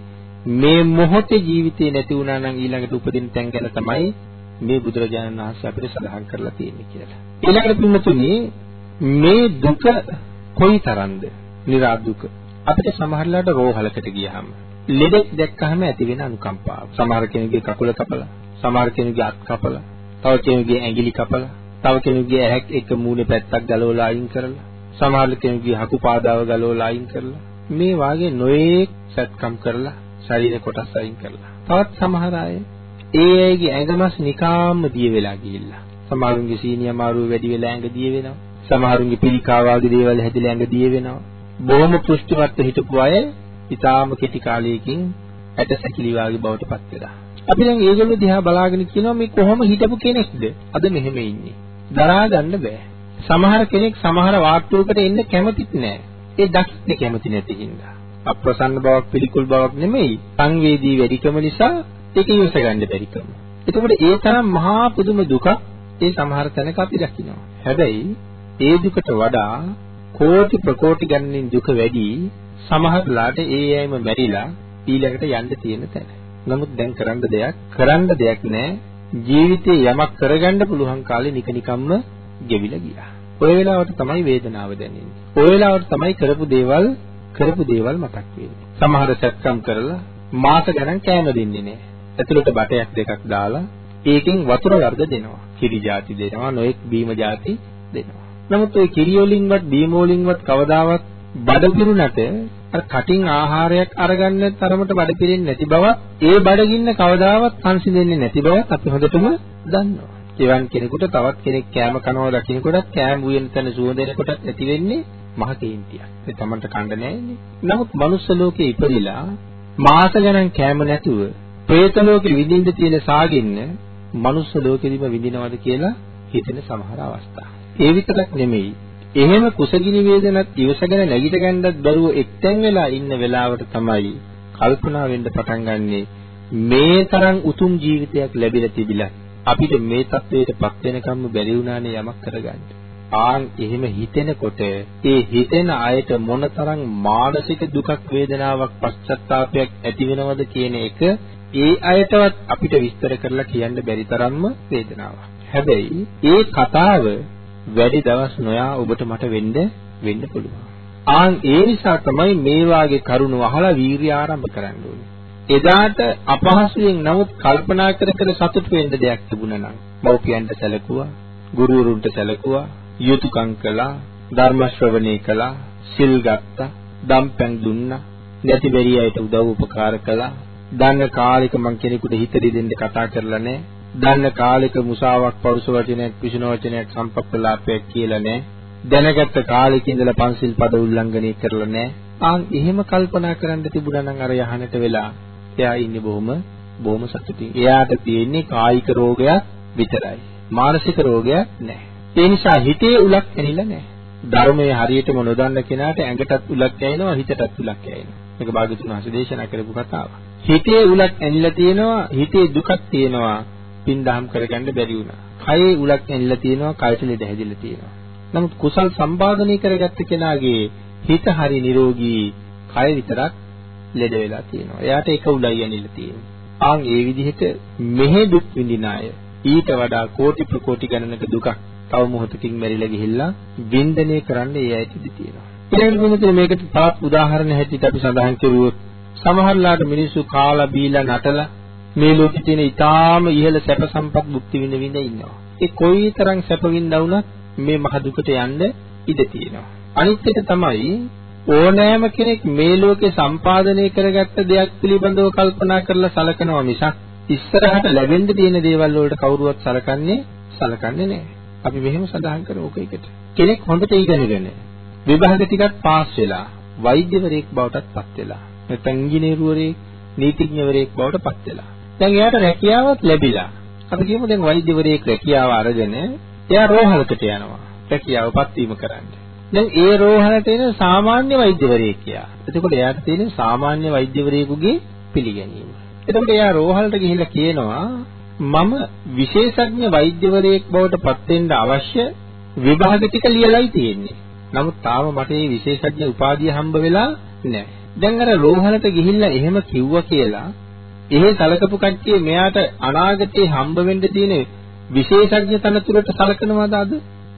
මේ මොහොතේ ජීවිතේ නැති වුණා නම් ඊළඟට උපදින තැන් ගැන තමයි මේ බුදුරජාණන් වහන්සේ අපිට සඳහන් කරලා තියෙන්නේ කියලා. ඊළඟට පින්තුනි මේ දුක කොයිතරම්ද? නිරා දුක. අපිට සමහරලාට රෝහලකට ගියහම ලෙඩෙක් දැක්කහම ඇති වෙන අනුකම්පාව. සමහර කෙනෙකුගේ කකුල කපලා, සමහර කෙනෙකුගේ අත් කපලා, තව කෙනෙකුගේ ඇඟිලි කපලා, තව කෙනෙකුගේ ඇහැක් එක මූණේ පැත්තක් ගලවලා අයින් කරලා, සමහර කෙනෙකුගේ හකු පාදාව ගලවලා අයින් කරලා, මේ වාගේ නොයේක් සත්කම් කරලා ශරීර කොටස් අයින් කරලා. තවත් සමහර අය ඒ අයගේ ඇඟමස් නිකාම්ම දිය වෙලා ගිහිල්ලා. සමහරුන්ගේ සීනි අමාරුව වැඩි වෙලා ඇඟ දිය වෙනවා. සමහරුන්ගේ පිළිකා වාගේ දේවල් හැදිලා ඇඟ දිය වෙනවා. බොහොම පුෂ්ටිමත්ව හිටපු අය ඊටාම කෙටි කාලයකින් ඇට සැකිලි වාගේ බවට පත් වෙලා. අපි දැන් ඒගොල්ලෝ දිහා බලාගෙන කියනවා මේ කොහොම හිටපු කෙනෙක්ද? අද මෙහෙම ඉන්නේ. දරා ගන්න බෑ. සමහර කෙනෙක් සමහර වාට්ටුවකට එන්න කැමතිත් නෑ. ඒ දකින්න කැමති නැති හින්දා. අප්‍රසන්න බවක් පිළිකුල් බවක් නෙමෙයි සංවේදී වැඩිකම නිසා ඒක ඉවස ගන්න බැරිකම. එතකොට ඒ තරම් මහා පුදුම දුකක් ඒ සමහර තැනක අපි දකිනවා. හැබැයි ඒ දුකට වඩා කෝටි ප්‍රකෝටි ගණනින් දුක වැඩි සමහරලාට ඒ අයම මැරිලා ඊළඟට යන්න තියෙන තැන. නමුත් දැන් කරන්න දෙයක් කරන්න දෙයක් නැහැ. ජීවිතේ යමක් කරගන්න පුළුවන් කාලේ නිකනිකම්ම ගෙවිලා ගියා. ඔය වෙලාවට තමයි වේදනාව දැනෙන්නේ. ඔය වෙලාවට තමයි කරපු දේවල් කරපු දේවල් මතක් වෙන්නේ. සමහර සැත්කම් කරලා මාස ගණන් කෑම දෙන්නේ නැහැ. ඇතුළට බටයක් දෙකක් දාලා ඒකෙන් වතුර වර්ග දෙනවා. කිරි જાති දෙනවා, නොඑක් බීම જાති දෙනවා. නමුත් ওই කිරි වලින්වත් බීම වලින්වත් කවදාවත් බඩ පිරුණට අර කටින් ආහාරයක් අරගන්න තරමට බඩ පිරෙන්නේ නැති බව ඒ බඩගින්න කවදාවත් සංසිඳෙන්නේ නැති බව අපි හොඳටම දන්නවා. එවන් කෙනෙකුට තවත් කෙනෙක් කෑම කනවා දකින්නකොටත් කෑම උයන තැන සුවඳෙනකොටත් ඇති වෙන්නේ මහ කේන්තියක්. ඒ තමන්ට කණ්ඩ නැහැනේ. නමුත් මනුස්ස ලෝකේ ඉපදිලා මාස ගණන් කෑම නැතුව പ്രേත ලෝකෙ විඳින්න තියෙන සාගින්න මනුස්ස ලෝකෙදිම විඳිනවද කියලා හිතෙන සමහර අවස්ථා. ඒ විතරක් නෙමෙයි. එහෙම කුසගිනි වේදනත් ඉවසගෙන නැගිට ගන්නත් බැරුව එක්තැන් වෙලා ඉන්න වෙලාවට තමයි කල්පනා වෙන්න පටන් ගන්නෙ මේ තරම් උතුම් ජීවිතයක් ලැබිලා තිබිලා අපිට මේ තත්වයටපත් වෙනකම්ම බැරි වුණානේ යමක් කරගන්න. ආන් එහෙම හිතෙනකොට ඒ හිතෙන අයට මොනතරම් මානසික දුකක් වේදනාවක් පශ්චාත්තාවයක් ඇති වෙනවද කියන එක ඒ අයටවත් අපිට විස්තර කරලා කියන්න බැරි තරම්ම වේදනාවක්. හැබැයි ඒ කතාව වැඩි දවස් නොයා ඔබට මට වෙන්න වෙන්න පුළුවන්. ආන් ඒ නිසා තමයි මේ වාගේ කරුණු අහලා වීරිය ආරම්භ කරන්න ඕනේ. එදාට අපහසුයෙන් නමුත් කල්පනා කර කර සතුට වෙන්න දෙයක් තිබුණා නම් මව්පියන්ට සැලකුවා, ගුරුවරුන්ට සැලකුවා, යුතුයකම් කළා, ධර්ම ශ්‍රවණය කළා, සිල් ගත්තා, දම්පැන් දුන්නා, නැති බැරි අයට උදව් උපකාර කළා. දන්න කාලෙක මං කෙනෙකුට හිත දෙන්න කතා කරලා නැහැ. දන්න කාලෙක මුසාවක් පරුස වචනයක් පිසින වචනයක් සම්පප්පලාපයක් කියලා නැහැ. දැනගත්ත කාලෙක ඉඳලා පන්සිල් පද උල්ලංඝනය කරලා නැහැ. ආන් එහෙම කල්පනා කරන්න තිබුණා නම් අර යහනට වෙලා එයා ඉන්නේ බොහොම බොහොම සතුටින්. එයාට තියෙන්නේ කායික රෝගයක් විතරයි. මානසික රෝගයක් නැහැ. ඒ නිසා හිතේ උලක් ඇනිලා නැහැ. ධර්මයේ හරියටම නොදන්න කෙනාට ඇඟටත් උලක් ඇයෙනවා හිතටත් උලක් ඇයෙනවා. මේක භාග්‍යතුන් වහන්සේ දේශනා කරපු කතාවක්. හිතේ උලක් ඇනිලා තියෙනවා හිතේ දුකක් තියෙනවා පින්දහම් කරගන්න බැරි වුණා. කයේ උලක් ඇනිලා තියෙනවා කයට ලෙඩ හැදිලා තියෙනවා. නමුත් කුසල් සම්පාදනය කරගත්ත කෙනාගේ හිත හරි නිරෝගී කය විතරක් ලෙඩ වෙලා තියෙනවා. එයාට එක උලයි ඇනිලා තියෙනවා. ආන් ඒ විදිහට මෙහෙ දුක් විඳින අය ඊට වඩා කෝටි ප්‍රකෝටි ගණනක දුකක් තව මොහොතකින් මැරිලා ගිහිල්ලා වින්දනය කරන්න ඒ අයට ඉඩ තියෙනවා. ඊළඟට වෙනතේ මේකට තවත් උදාහරණ හැටියට අපි සඳහන් කරුවොත් සමහරලාට මිනිස්සු කාලා බීලා නටලා මේ ලෝකේ තියෙන ඊටාම ඉහළ සැප සම්පත් භුක්ති විඳ විඳ ඉන්නවා. ඒ කොයිතරම් සැප විඳා වුණත් මේ මහ දුකට යන්න ඉඩ තියෙනවා. අනිත් එක තමයි ඕනෑම කෙනෙක් මේ ලෝකේ සම්පාදනය කරගත්ත දෙයක් පිළිබඳව කල්පනා කරලා සලකනවා මිසක් ඉස්සරහට ලැබෙන්න තියෙන දේවල් වලට කවුරුවත් සලකන්නේ සලකන්නේ නැහැ. අපි මෙහෙම සඳහන් කරමු ඔක එකට. කෙනෙක් හොඳට ඉගෙනගෙන විභාග ටිකක් පාස් වෙලා වෛද්‍යවරයෙක් බවටත් පත් වෙලා නැත්නම් ඉංජිනේරුවරයෙක් නීතිඥවරයෙක් බවට පත් වෙලා. දැන් එයාට රැකියාවක් ලැබිලා. අපි කියමු දැන් වෛද්‍යවරයෙක් රැකියාව අරගෙන එයා රෝහලකට යනවා. රැකියාව පත්වීම කරන්න. දැන් ඒ රෝහලට එන සාමාන්‍ය වෛද්‍යවරයෙක් යා. එතකොට එයාට තියෙන සාමාන්‍ය වෛද්‍යවරයෙකුගේ පිළිගැනීම. එතකොට එයා රෝහලට ගිහිල්ලා කියනවා මම විශේෂඥ වෛද්‍යවරයෙක් බවට පත් වෙන්න අවශ්‍ය විභාග ටික ලියලායි තියෙන්නේ. නමුත් තාම මට මේ විශේෂඥ උපාධිය හම්බ වෙලා නැහැ. දැන් අර රෝහලට ගිහිල්ලා එහෙම කිව්වා කියලා එහෙ සලකපු කට්ටිය මෙයාට අනාගතේ හම්බ වෙන්න තියෙන විශේෂඥ තනතුරට සලකනවාද අද?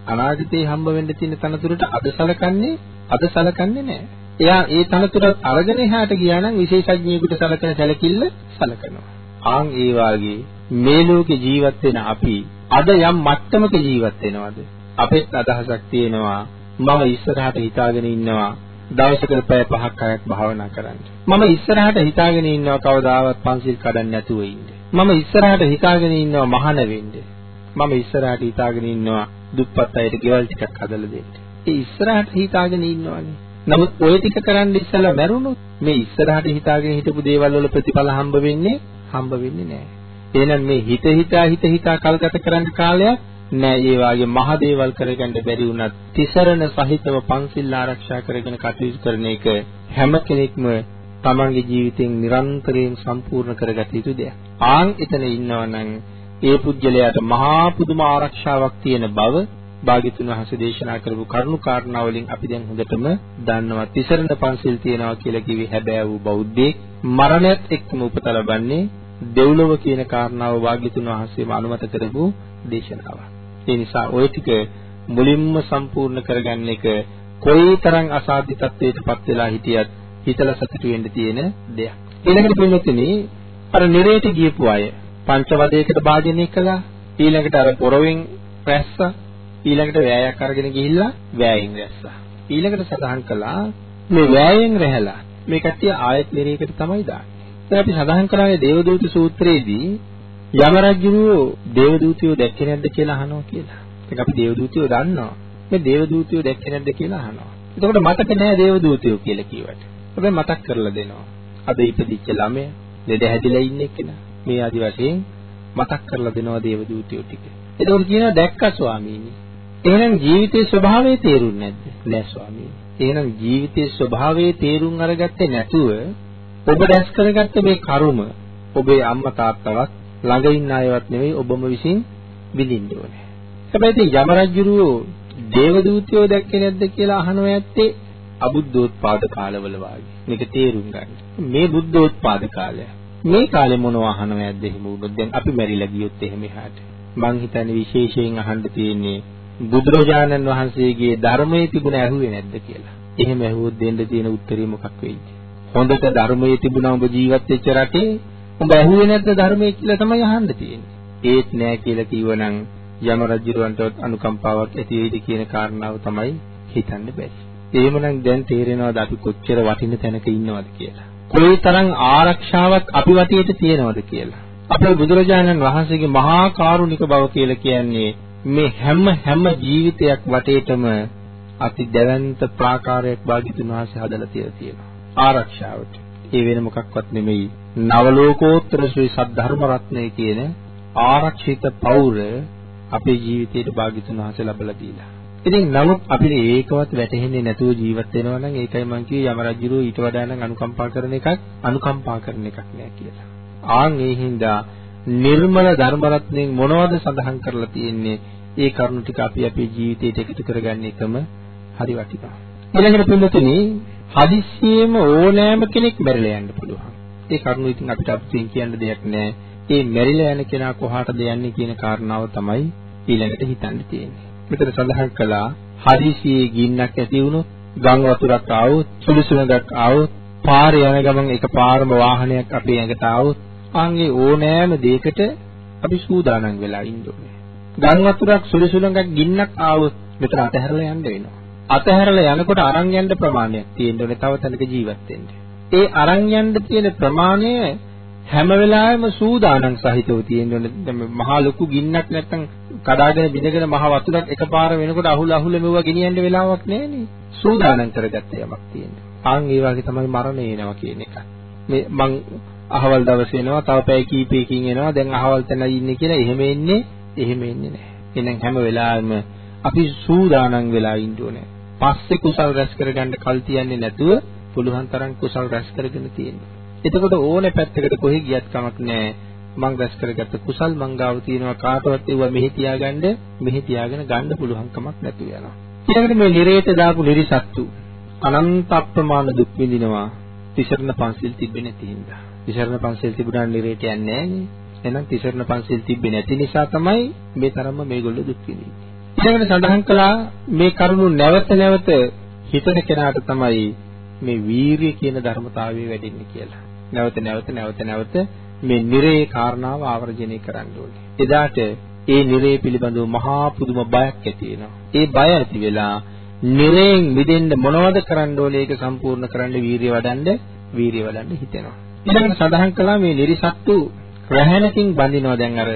අනාගතේ හම්බ වෙන්න තියෙන තනතුරට අද සලකන්නේ අද සලකන්නේ නැහැ. එයා ඒ තනතුරත් අරගෙන එහාට ගියා නම් විශේෂඥයෙකුට සලකන සැලකිල්ල සලකනවා. ආන් ඒ වාගේ මේ ලෝකේ ජීවත් වෙන අපි අද යම් මට්ටමක ජීවත් වෙනවද? අපෙත් අදහසක් තියෙනවා මම ඉස්සරහට හිතාගෙන ඉන්නවා දවසකට පැය 5ක් 6ක් භාවනා කරන්න. මම ඉස්සරහට හිතාගෙන ඉන්නවා කවදාවත් පන්සිල් කඩන්න නැතුව ඉන්න. මම ඉස්සරහට හිතාගෙන ඉන්නවා මහාන වෙන්න. මම ඉස්සරහට හිතාගෙන ඉන්නවා දුප්පත් අයට ගෙවල් ටිකක් හදලා දෙන්න. ඒ ඉස්සරහට හිතාගෙන ඉන්නවනේ. නමුත් ඔය ටික කරන්න ඉස්සලා මැරුණොත් මේ ඉස්සරහට හිතාගෙන හිටපු දේවල් වල ප්‍රතිඵල හම්බ වෙන්නේ හම්බ වෙන්නේ නැහැ. එහෙනම් මේ හිත හිතා හිත හිතා කල්ගත කරන්න කාලයක් නෑ ඒ වාගේ මහ දේවල් කරගන්න බැරි වුණත් තිසරණ සහිතව පන්සිල් ආරක්ෂා කරගෙන කටයුතු කරන එක හැම කෙනෙක්ම තමන්ගේ ජීවිතයෙන් නිරන්තරයෙන් සම්පූර්ණ කරගත යුතු දෙයක්. ආන් එතන ඉන්නවනම් ඒ පුජ්‍යලයට මහා පුදුම ආරක්ෂාවක් තියෙන බව භාග්‍යතුන් වහන්සේ දේශනා කරපු කරුණු කාරණා වලින් අපි දැන් හොඳටම දන්නවා. තිසරණ පන්සිල් තියනවා කියලා කිව්වේ හැබෑ වූ බෞද්ධයෙක් මරණයත් එක්කම උපත ලබන්නේ දෙව්ලොව කියන කාරණාව භාග්‍යතුන් වහන්සේම අනුමත කරපු දේශනාවක්. ඒ නිසා ওই ටික මුලින්ම සම්පූර්ණ කරගන්න එක කොයිතරම් අසාධ්‍ය තත්වයකටපත් වෙලා හිටියත් හිතලා සතුටු වෙන්න තියෙන දෙයක්. ඊළඟට පින්වත්නි අර නිරේට ගියපු අය පංචවදයකට භාජනය කළා. ඊළඟට අර පොරවෙන් රැස්සා. ඊළඟට වෑයක් අරගෙන ගිහිල්ලා වෑයෙන් රැස්සා. ඊළඟට සඳහන් කළා මේ වෑයෙන් රැහැලා මේ කට්ටිය ආයත් නිරේකට තමයි දාන්නේ. දැන් අපි සඳහන් කරන්නේ දේවදූත සූත්‍රයේදී යම රජුරෝ දේවදූතයෝ දැක්කේ නැද්ද කියලා අහනවා කියලා. ඒක අපි දේවදූතයෝ දන්නවා. මේ දේවදූතයෝ දැක්කේ නැද්ද කියලා අහනවා. එතකොට මතක නැහැ දේවදූතයෝ කියලා කිව්වට. හැබැයි මතක් කරලා දෙනවා. අද ඉපදිච්ච ළමයා, ලෙඩ හැදිලා ඉන්නේ කෙනා. මේ ආදි වශයෙන් මතක් කරලා දෙනවා දේවදූතයෝ ටික. එතකොට කියනවා දැක්කා ස්වාමීනි. එහෙනම් ජීවිතයේ ස්වභාවය තේරුන්නේ නැද්ද? නෑ ස්වාමීනි. එහෙනම් ජීවිතයේ ස්වභාවය තේරුම් අරගත්තේ නැතුව ඔබ දැස් කරගත්ත මේ කරුම ඔබේ අම්මා තාත්තවත් ළඟ ඉන්න අයවත් නෙවෙයි ඔබම විසින් විඳින්න ඕනේ. හැබැයි ඉතින් යම රජුරෝ දේවදූතයෝ දැක්කේ නැද්ද කියලා අහනවා ඇත්තේ අබුද්ධෝත්පාද කාලවල වාගේ. මේක තේරුම් ගන්න. මේ බුද්ධෝත්පාද කාලය. මේ කාලේ මොනව අහනව ඇද්ද එහෙම වුණොත් දැන් අපි මැරිලා ගියොත් එහෙම එහාට. මං හිතන්නේ විශේෂයෙන් අහන්න තියෙන්නේ බුදුරජාණන් වහන්සේගේ ධර්මයේ තිබුණ ඇහුවේ නැද්ද කියලා. එහෙම ඇහුවොත් දෙන්න තියෙන උත්තරේ මොකක් වෙයිද? හොඳට ධර්මයේ තිබුණා ඔබ ජීවත් වෙච්ච රටේ උඹ ඇහුවේ නැද්ද ධර්මයේ කියලා තමයි අහන්න තියෙන්නේ. ඒත් නෑ කියලා කිව්වනම් යම රජුරවන්ටවත් අනුකම්පාවක් ඇති වෙයිද කියන කාරණාව තමයි හිතන්න බැරි. එහෙමනම් දැන් තේරෙනවද අපි කොච්චර වටින තැනක ඉන්නවද කියලා. කොයිතරම් ආරක්ෂාවක් අපි වටේට තියෙනවද කියලා. අපේ බුදුරජාණන් වහන්සේගේ මහා කරුණික බව කියලා කියන්නේ මේ හැම හැම ජීවිතයක් වටේටම අති දැවැන්ත ප්‍රාකාරයක් භාග්‍යතුන් වහන්සේ හදලා තියලා තියෙනවා. ආරක්ෂාවට. ඒ වෙන මොකක්වත් නෙමෙයි. නවලෝකෝත්තර ශ්‍රී සද්ධර්ම රත්නය කියන ආරක්ෂිත පෞර අපේ ජීවිතයට භාග්‍යතුන් වහන්සේ ලැබලා දීලා. ඉතින් නමුත් අපිට ඒකවත් වැටහෙන්නේ නැතුව ජීවත් වෙනවා නම් ඒකයි මම කිව්වේ යම රජුරෝ ඊට වඩා නම් අනුකම්පා කරන එකක් අනුකම්පා කරන එකක් නෑ කියලා. ආන් ඒ හින්දා නිර්මල ධර්ම රත්නයෙන් මොනවද සඳහන් කරලා තියෙන්නේ? ඒ කරුණු ටික අපි අපේ ජීවිතයට එකතු කරගන්න එකම හරි වටිනවා. ඊළඟට පිළිතුරු හදිස්සියෙම ඕනෑම කෙනෙක් මැරිලා යන්න පුළුවන්. ඒ කරුණු ඉතින් අපිට අපින් කියන්න දෙයක් නැහැ. ඒ මැරිලා යන කෙනා කොහාටද යන්නේ කියන කාරණාව තමයි ඊළඟට හිතන්න තියෙන්නේ. මෙතන සඳහන් කළා හදිසියේ ගින්නක් ඇති වුණොත්, ගම් වතුරක් ආවොත්, සුළුසුළඟක් ආවොත්, පාරේ යන ගමන් එකපාරම වාහනයක් අපේ ඇඟට ආවොත්, ආන්ගේ ඕනෑම දෙයකට අපි සූදානම් වෙලා ඉන්න ඕනේ. ගම් වතුරක් සුළුසුළඟක් ගින්නක් ආවොත් මෙතන අතහැරලා යන්න වෙනවා. අතහැරලා යනකොට අරන් යන්න ප්‍රමාණයක් තියෙන්න ඕනේ තව තැනක ජීවත් වෙන්න. ඒ අරන් යන්න තියෙන ප්‍රමාණය හැම වෙලාවෙම සූදානම් සහිතව තියෙන්නේ දැන් මහා ලොකු ගින්නක් නැත්තම් කඩාගෙන බිඳගෙන මහ වතුරක් එකපාර වෙනකොට අහුල අහුල මෙවුවා ගෙනියන්න වෙලාවක් නැහැනේ. සූදානම් කරගත්ත යමක් තියෙනවා. ආන් ඒ වගේ තමයි මරණය එනවා කියන එක. මේ මං අහවල් දවසේ එනවා තව පැය කීපයකින් එනවා දැන් අහවල් තැන ඉන්නේ කියලා එහෙම එන්නේ එහෙම එන්නේ නැහැ. එහෙනම් හැම වෙලාවෙම අපි සූදානම් වෙලා ඉන්න ඕනේ. පස්සේ කුසල් රැස් කරගන්න කල් තියන්නේ නැතුව පුළුවන් තරම් කුසල් රැස් කරගෙන තියෙනවා. එතකොට ඕනේ පැත්තකට කොහෙ ගියත් කමක් නැහැ. මං රැස් කරගත්ත කුසල් මංගාව තියෙනවා කාටවත් ඒව මෙහි තියාගන්න මෙහි තියාගෙන ගන්න පුළුවන් කමක් නැතු වෙනවා. ඊළඟට මේ නිරේත දාපු නිරිසත්තු අනන්ත අප්‍රමාණ දුක් විඳිනවා. තිසරණ පන්සිල් තිබෙන්නේ නැති හින්දා. තිසරණ පන්සිල් තිබුණා නිරේත යන්නේ නැහැ එහෙනම් තිසරණ පන්සිල් තිබෙන්නේ නැති නිසා තමයි මේ තරම්ම මේගොල්ලෝ දුක් විඳින්නේ. ඊළඟට සඳහන් කළා මේ කරුණු නැවත නැවත හිතන කෙනාට තමයි මේ වීරිය කියන ධර්මතාවය වැඩෙන්නේ කියලා. නැවත නැවත නැවත නැවත මේ නිරේ කාරණාව ආවර්ජනය කරන්න ඕනේ. එදාට ඒ නිරේ පිළිබඳව මහා පුදුම බයක් ඇති වෙනවා. ඒ බය ඇති වෙලා නිරයෙන් මිදෙන්න මොනවද කරන්න ඕනේ ඒක සම්පූර්ණ කරන්න වීරිය වඩන්න වීරිය වඩන්න හිතෙනවා. ඊළඟට සඳහන් කළා මේ නිරිසත්තු රැහැනකින් බඳිනවා දැන් අර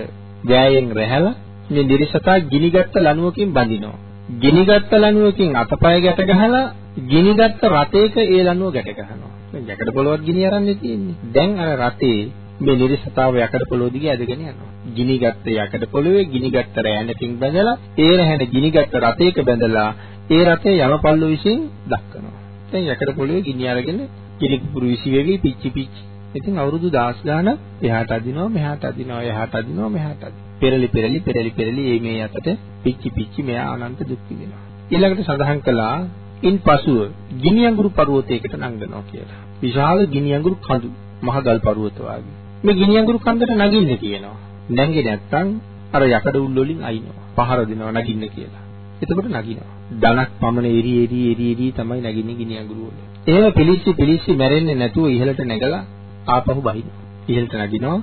වෑයෙන් රැහැලා මේ නිරිසතා ගිනිගත්ත ලණුවකින් බඳිනවා. ගිනිගත්ත ලණුවකින් අතපය ගැට ගහලා ගිනිගත්ත රතේක ඒ ලණුව ගැට ගහනවා. දැන් යකඩ පොළොවක් ගිනි අරන්නේ තියෙන්නේ. දැන් අර රතේ මේ නිරිසතාව යකඩ පොළොව දිගේ ඇදගෙන යනවා. ගිනිගත්ත යකඩ පොළොවේ ගිනිගත්ත රෑනකින් බැඳලා ඒ රැහැන ගිනිගත්ත රතේක බැඳලා ඒ රතේ යමපල්ලු විසින් දක්වනවා. දැන් යකඩ පොළොවේ ගිනි අරගෙන ගිනි පුරු විසි වෙවි පිච්චි පිච්චි. ඉතින් අවුරුදු 10 ගාණක් එහාට අදිනවා මෙහාට අදිනවා එහාට අදිනවා මෙහාට අදිනවා. පෙරලි පෙරලි පෙරලි පෙරලි මේ මේ අතට පිච්චි පිච්චි මෙයා අනන්ත දුක් විඳිනවා. ඊළඟට සඳහන් කළා ඉන් පසුව ගිනි අඟුරු පර්වතයකට නංගනවා කියලා. විශාල ගිනි අඟුරු කඳු මහගල් පර්වත වාගේ. මේ ගිනි අඟුරු කන්දට නගින්න කියනවා. නැංගේ නැත්තම් අර යකඩ උල් වලින් අයින්නවා. පහර දෙනවා නගින්න කියලා. එතකොට නගිනවා. ධනක් පමණ එරි එරි එරි එරි තමයි නගින්නේ ගිනි අඟුරු වල. එහෙම පිලිස්සි පිලිස්සි මැරෙන්නේ නැතුව ඉහළට නැගලා ආපහු බහිනවා. ඉහළට නගිනවා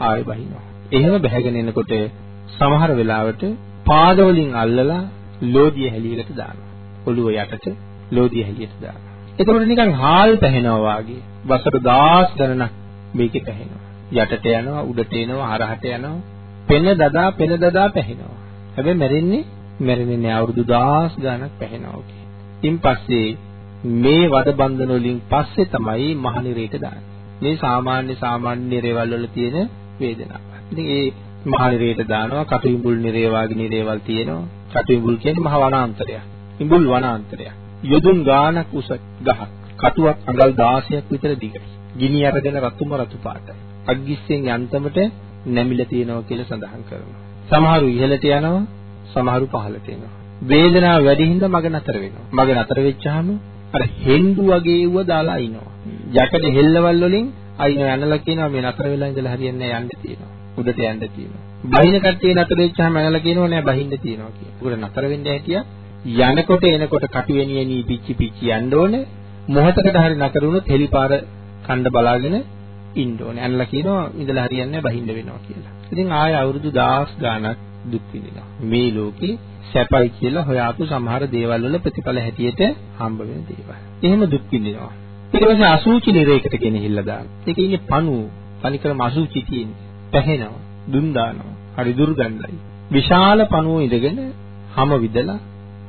ආයෙ බහිනවා. එහෙම බැහැගෙන එනකොට සමහර වෙලාවට පාද වලින් අල්ලලා ලෝදිය හැලියකට දානවා. ඔළුව යටට ලෝදිය හැලියට දානවා. එතකොට නිකන් හාල් පැහෙනවා වාගේ වසර 10 ගණනක් මේකේ පැහෙනවා. යටට යනවා උඩට එනවා හරහට යනවා පෙන දදා පෙන දදා පැහෙනවා. හැබැයි මැරෙන්නේ මැරෙන්නේ නෑ අවුරුදු 10 ගණනක් පැහෙනවා කිය. ඉන් පස්සේ මේ වද බන්ධන වලින් පස්සේ තමයි මහනිරේට දාන්නේ. මේ සාමාන්‍ය සාමාන්‍ය නිරේවල් වල තියෙන වේදනාව. ඉතින් ඒ මහනිරේට දානවා කටුඹුල් නිරේ වාගේ නිරේවල් තියෙනවා. කටුඹුල් කියන්නේ මහ වනාන්තරයක්. ඉඹුල් වනාන්තරයක්. යොදුන් ගානක් උස ගහක්. කටුවක් අඟල් 16ක් විතර දිගයි. ගිනි අරගෙන රතුම රතු පාටයි. අග්ගිස්සෙන් යන්තමට නැමිලා තියෙනවා කියලා සඳහන් කරනවා. සමහරු ඉහළට යනවා, සමහරු පහළට එනවා. වේදනාව වැඩි හින්දා මග නතර වෙනවා. මග නතර වෙච්චාම අර හෙන්දු වගේ ඌව දාලා අයින්නවා. යකඩ හෙල්ලවල් වලින් අයින් යනලා කියනවා මේ නතර වෙලා ඉඳලා හරියන්නේ යන්න තියෙනවා. උඩට යන්න තියෙනවා. බහින කට්ටිය නතර වෙච්චාම ඇනලා කියනවා නෑ බහින්න තියෙනවා කියලා. උගල නතර වෙන්න ඇතියා යනකොට එනකොට කටුවෙනියනි පිච්චි පිච්චි යන්න ඕනේ. මොහතකට හරි නතර වුණොත් හෙලිපාර කණ්ඩ බලාගෙන ඉන්න ඕනේ. අන්නලා කියනවා ඉඳලා හරියන්නේ බහින්න වෙනවා කියලා. ඉතින් ආය අවුරුදු 10 ගාණක් දුක් විඳිනවා. මේ ලෝකේ සැපයි කියලා හොයාපු සමහර දේවල් වල ප්‍රතිඵල හැටියට හම්බ වෙන දේවල්. එහෙම දුක් විඳිනවා. ඊට පස්සේ අසුචි නිරේකට ගෙනහිල්ලා දානවා. ඒක ඉන්නේ පණුව. තනිකරම අසුචි තියෙන්නේ. පැහෙනවා. දුම් දානවා. හරි දුර්ගන්ධයි. විශාල පණුව ඉඳගෙන හැම විදලා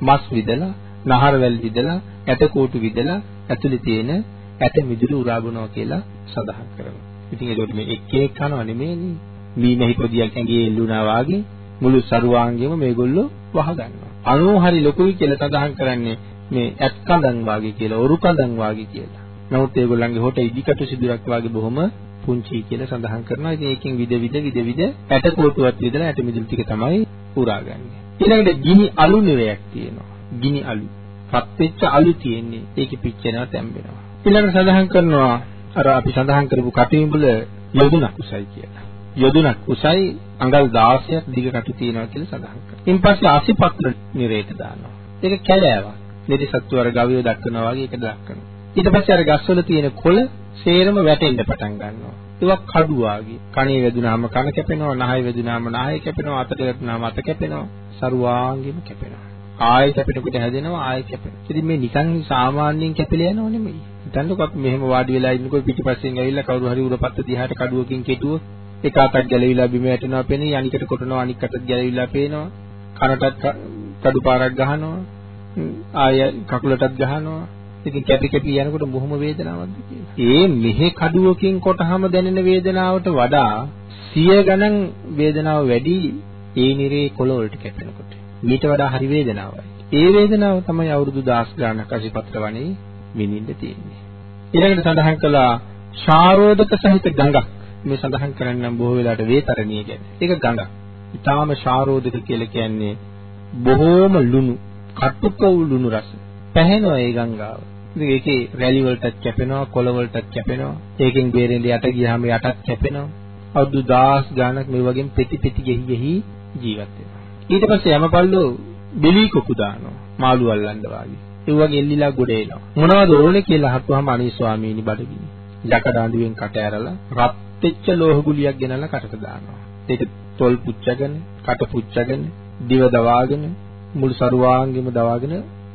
මස් විදලා, නහරවැල් විදලා, ඇටකෝටු විදලා ඇතුලේ තියෙන ඇට මිදුළු උරාගනවා කියලා සඳහන් කරනවා. ඉතින් ඒකට මේ එක් එක් කනවා නෙමෙයිනේ. මීමැහි පොදියක් ඇඟේ එල්ලුණා වාගේ මුළු සරුවාංගෙම මේගොල්ලෝ වහගන්නවා. අනෝ හරි ලොකුයි කියලා සඳහන් කරන්නේ මේ ඇත් කඳන් වාගේ කියලා, ඔරු කඳන් වාගේ කියලා. නමුත් ඒගොල්ලන්ගේ හොට ඉදිකටු සිදුරක් වාගේ බොහොම පුංචි කියලා සඳහන් කරනවා. ඉතින් ඒකෙන් විද විද විද විද ඇට කෝටුවක් විදලා ඇට මිදුළු ටික තමයි උරාගන්නේ. ඊළඟට ගිනි අලු නිරයක් තියෙනවා. ගිනි අලු. රත් වෙච්ච අලු තියෙන්නේ. ඒකේ පිච්චෙනවා තැම්බෙනවා. ඊළඟට සඳහන් කරනවා අර අපි සඳහන් කරපු කටිඹුල යොදුනක් උසයි කියලා. යොදුනක් උසයි අඟල් 16ක් දිග කටු තියෙනවා කියලා සඳහන් කරනවා. ඉන්පස්සේ අසිපත්‍ර නිරේට දානවා. ඒක කැලෑවක්. නිරිසත්තු අර ගවිය දක්වනවා වගේ ඒක දක්වනවා. ඊට පස්සේ අර ගස්වල තියෙන කොළ සේරම වැටෙන්න පටන් ගන්නවා. ඒවා කඩු වාගේ. කණේ වැදුනාම කන කැපෙනවා, නහය වැදුනාම නහය කැපෙනවා, අතට වැදුනාම අත කැපෙනවා. සරුවාංගෙම කැපෙනවා. ආයෙ කැපෙනකොට හැදෙනවා ආයෙ කැපෙනවා. ඉතින් මේ නිකන් සාමාන්‍යයෙන් කැපිලා යනව නෙමෙයි. හිතන්නකො අපි මෙහෙම වාඩි වෙලා ඉන්නකොට පිටිපස්සෙන් ඇවිල්ලා කවුරු හරි උරපත්ත දිහාට කඩුවකින් කෙටුවොත් එක අතක් ගැලවිලා බිම වැටෙනවා පෙනේ අනිකට කොටනවා අනික් අතත් ගැලවිලා පේනවා කනටත් කඩු පාරක් ගහනවා ආය කකුලටත් ගහනවා ඉතින් කැපි කැපි යනකොට බොහොම වේදනාවක්ද කියලා. ඒ මෙහෙ කඩුවකින් කොටහම දැනෙන වේදනාවට වඩා සිය ගණන් වේදනාව වැඩි ඒ නිරේ කොළ වලට කැපෙනකොට. මීට වඩා හරි වේදනාවයි. ඒ වේදනාව තමයි අවුරුදු 10 ගානක් අසිපත්‍ර වනේ විඳින්න තියෙන්නේ. ඊළඟට සඳහන් කළා ශාරෝධක සහිත ගඟක්. මේ සඳහන් කරන්නම් බොහෝ වෙලාවට වේතරණිය ගැන. ඒක ගඟක්. ඊටාම ශාරෝධක කියලා කියන්නේ බොහෝම ලුණු, කටුක ලුණු රස. පැහැෙනවා ඒ ගංගාව. ඉතින් ඒකේ රැලි වලටත් කැපෙනවා, කොළ වලටත් කැපෙනවා. ඒකෙන් බේරෙන්න යට ගියාම යටත් කැපෙනවා. අවුරුදු 10 ගානක් මේ වගේ පෙති පෙති ගෙහි ගෙහි ජීවත් වෙනවා. ඊට පස්සේ යමපල්ලෝ බෙලී කොකු දානවා. මාළු අල්ලන්න වාගේ. ඒ වගේ එල්ලිලා ගොඩ එනවා. මොනවද ඕනේ කියලා අහපුවාම අනේ ස්වාමීනි බඩගිනි. යකඩ අඳුවෙන් කට ඇරලා රත් වෙච්ච ලෝහ ගුලියක් ගෙනල්ලා කටට දානවා. ඒක තොල් පුච්චගෙන, කට පුච්චගෙන, දිව දවාගෙන, මුළු සරුවාංගෙම දවාගෙන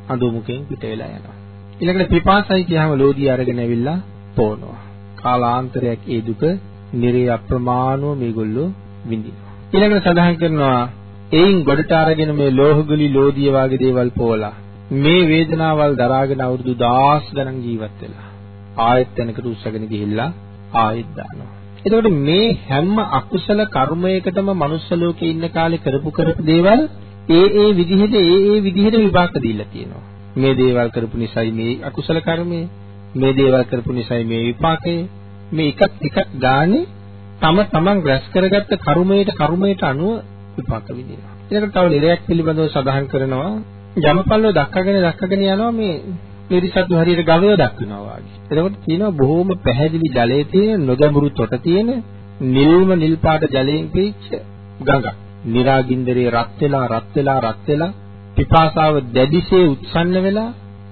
අඳුමුකෙන් පිට වෙලා යනවා. ඊළඟට පිපාසයි කියහම ලෝදිය අරගෙන ඇවිල්ලා පොනවා. කාලාන්තරයක් ඒ දුක නිරේ අප්‍රමාණව මේගොල්ලෝ විඳිනවා. ඊළඟට සඳහන් කරනවා එයින් ගොඩට අරගෙන මේ ලෝහගුලි ලෝදිය වගේ දේවල් පෝලා මේ වේදනාවල් දරාගෙන අවුරුදු 10 ගණන් ජීවත් වෙලා ආයෙත් තැනකට උස්සගෙන ගිහිල්ලා ආයෙත් දානවා. එතකොට මේ හැම අකුසල කර්මයකටම මනුස්ස ලෝකේ ඉන්න කාලේ කරපු කරපු දේවල් ඒ ඒ විදිහට ඒ ඒ විදිහට විපාක දීලා තියෙනවා. මේ දේවල් කරපු නිසායි මේ අකුසල කර්මය, මේ දේවල් කරපු නිසායි මේ විපාකය, මේ එකක් එකක් ගානේ තම තමන් රැස් කරගත්ත කර්මයට කර්මයට අනුව විපාක විඳිනවා. ඊළඟට තව නිරයක් පිළිබඳව සඳහන් කරනවා යමපල්ලෝ දක්කගෙන දක්කගෙන යනවා මේ නිරිසතු හරියට ගවයෝ දක්වනවා වගේ. එතකොට තියෙනවා බොහොම පැහැදිලි ජලයේ තියෙන නොගැඹුරු තොට තියෙන නිල්ම නිල් පාට ජලයෙන් පිරිච්ච ගඟක්. නිරාගින්දරේ රත් වෙලා රත් වෙලා රත් වෙලා පිපාසාව දැඩිසේ උත්සන්න වෙලා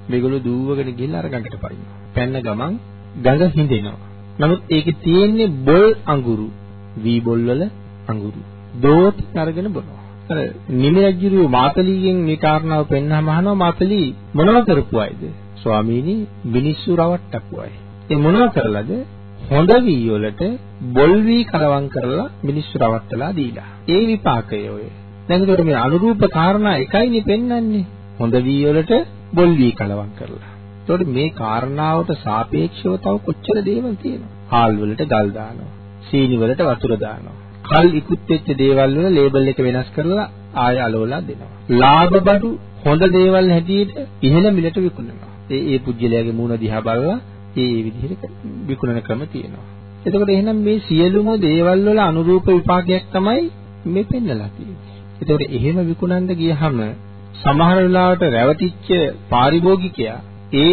මේගොල්ලෝ දූවගෙන ගිහිල්ලා අර ගඟට පනිනවා. පැන්න ගමන් ගඟ හිඳෙනවා. නමුත් ඒකේ තියෙන්නේ බොල් අඟුරු, වී බොල් වල අඟුරු. දෝත් අරගෙන බොනවා. අර නිමරජ්ජුරුව මාතලීගෙන් මේ කාරණාව පෙන්වහම අහනවා මාතලී මොනව කරපු අයද? ස්වාමීනි මිනිස්සු රවට්ටපු අය. ඒ මොනව කරලාද? හොඳ වී වලට බොල් වී කලවම් කරලා මිනිස්සු රවට්ටලා දීලා. ඒ විපාකය ඔය. දැන් ඒකට මේ අනුරූප කාරණා එකයිනේ පෙන්වන්නේ. හොඳ වී වලට බොල් වී කලවම් කරලා. ඒතකොට මේ කාරණාවට සාපේක්ෂව තව කොච්චර දේවල් තියෙනවද? හාල් වලට ගල් දානවා. සීනි වලට වතුර දානවා. කල් ඉක්ුත් වෙච්ච දේවල් වල ලේබල් එක වෙනස් කරලා ආය අලවලා දෙනවා. ලාභ බඩු හොඳ දේවල් හැටියට ඉහළ මිලට විකුණනවා. ඒ ඒ පුජ්‍යලයාගේ මූණ දිහා බලලා ඒ ඒ විදිහට විකුණන ක්‍රම තියෙනවා. එතකොට එහෙනම් මේ සියලුම දේවල් වල අනුරූප විපාකයක් තමයි මේ පෙන්නලා තියෙන්නේ. එතකොට එහෙම විකුණන්න ගියහම සමහර වෙලාවට රැවටිච්ච පාරිභෝගිකයා ඒ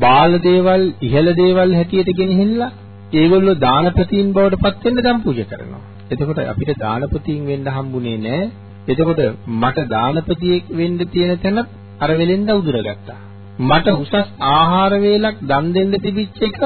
බාල දේවල් ඉහළ දේවල් හැටියට ගෙනහිල්ලා ඒගොල්ලෝ දානපතීන් බවට පත් වෙන්න දම් පූජා කරනවා. එතකොට අපිට දානපතීන් වෙන්න හම්බුනේ නැහැ. එතකොට මට දානපතියෙක් වෙන්න තියෙන තැන අර වෙලෙන්ද උදුරගත්තා. මට උසස් ආහාර වේලක් දන් දෙන්න තිබිච්ච එකක්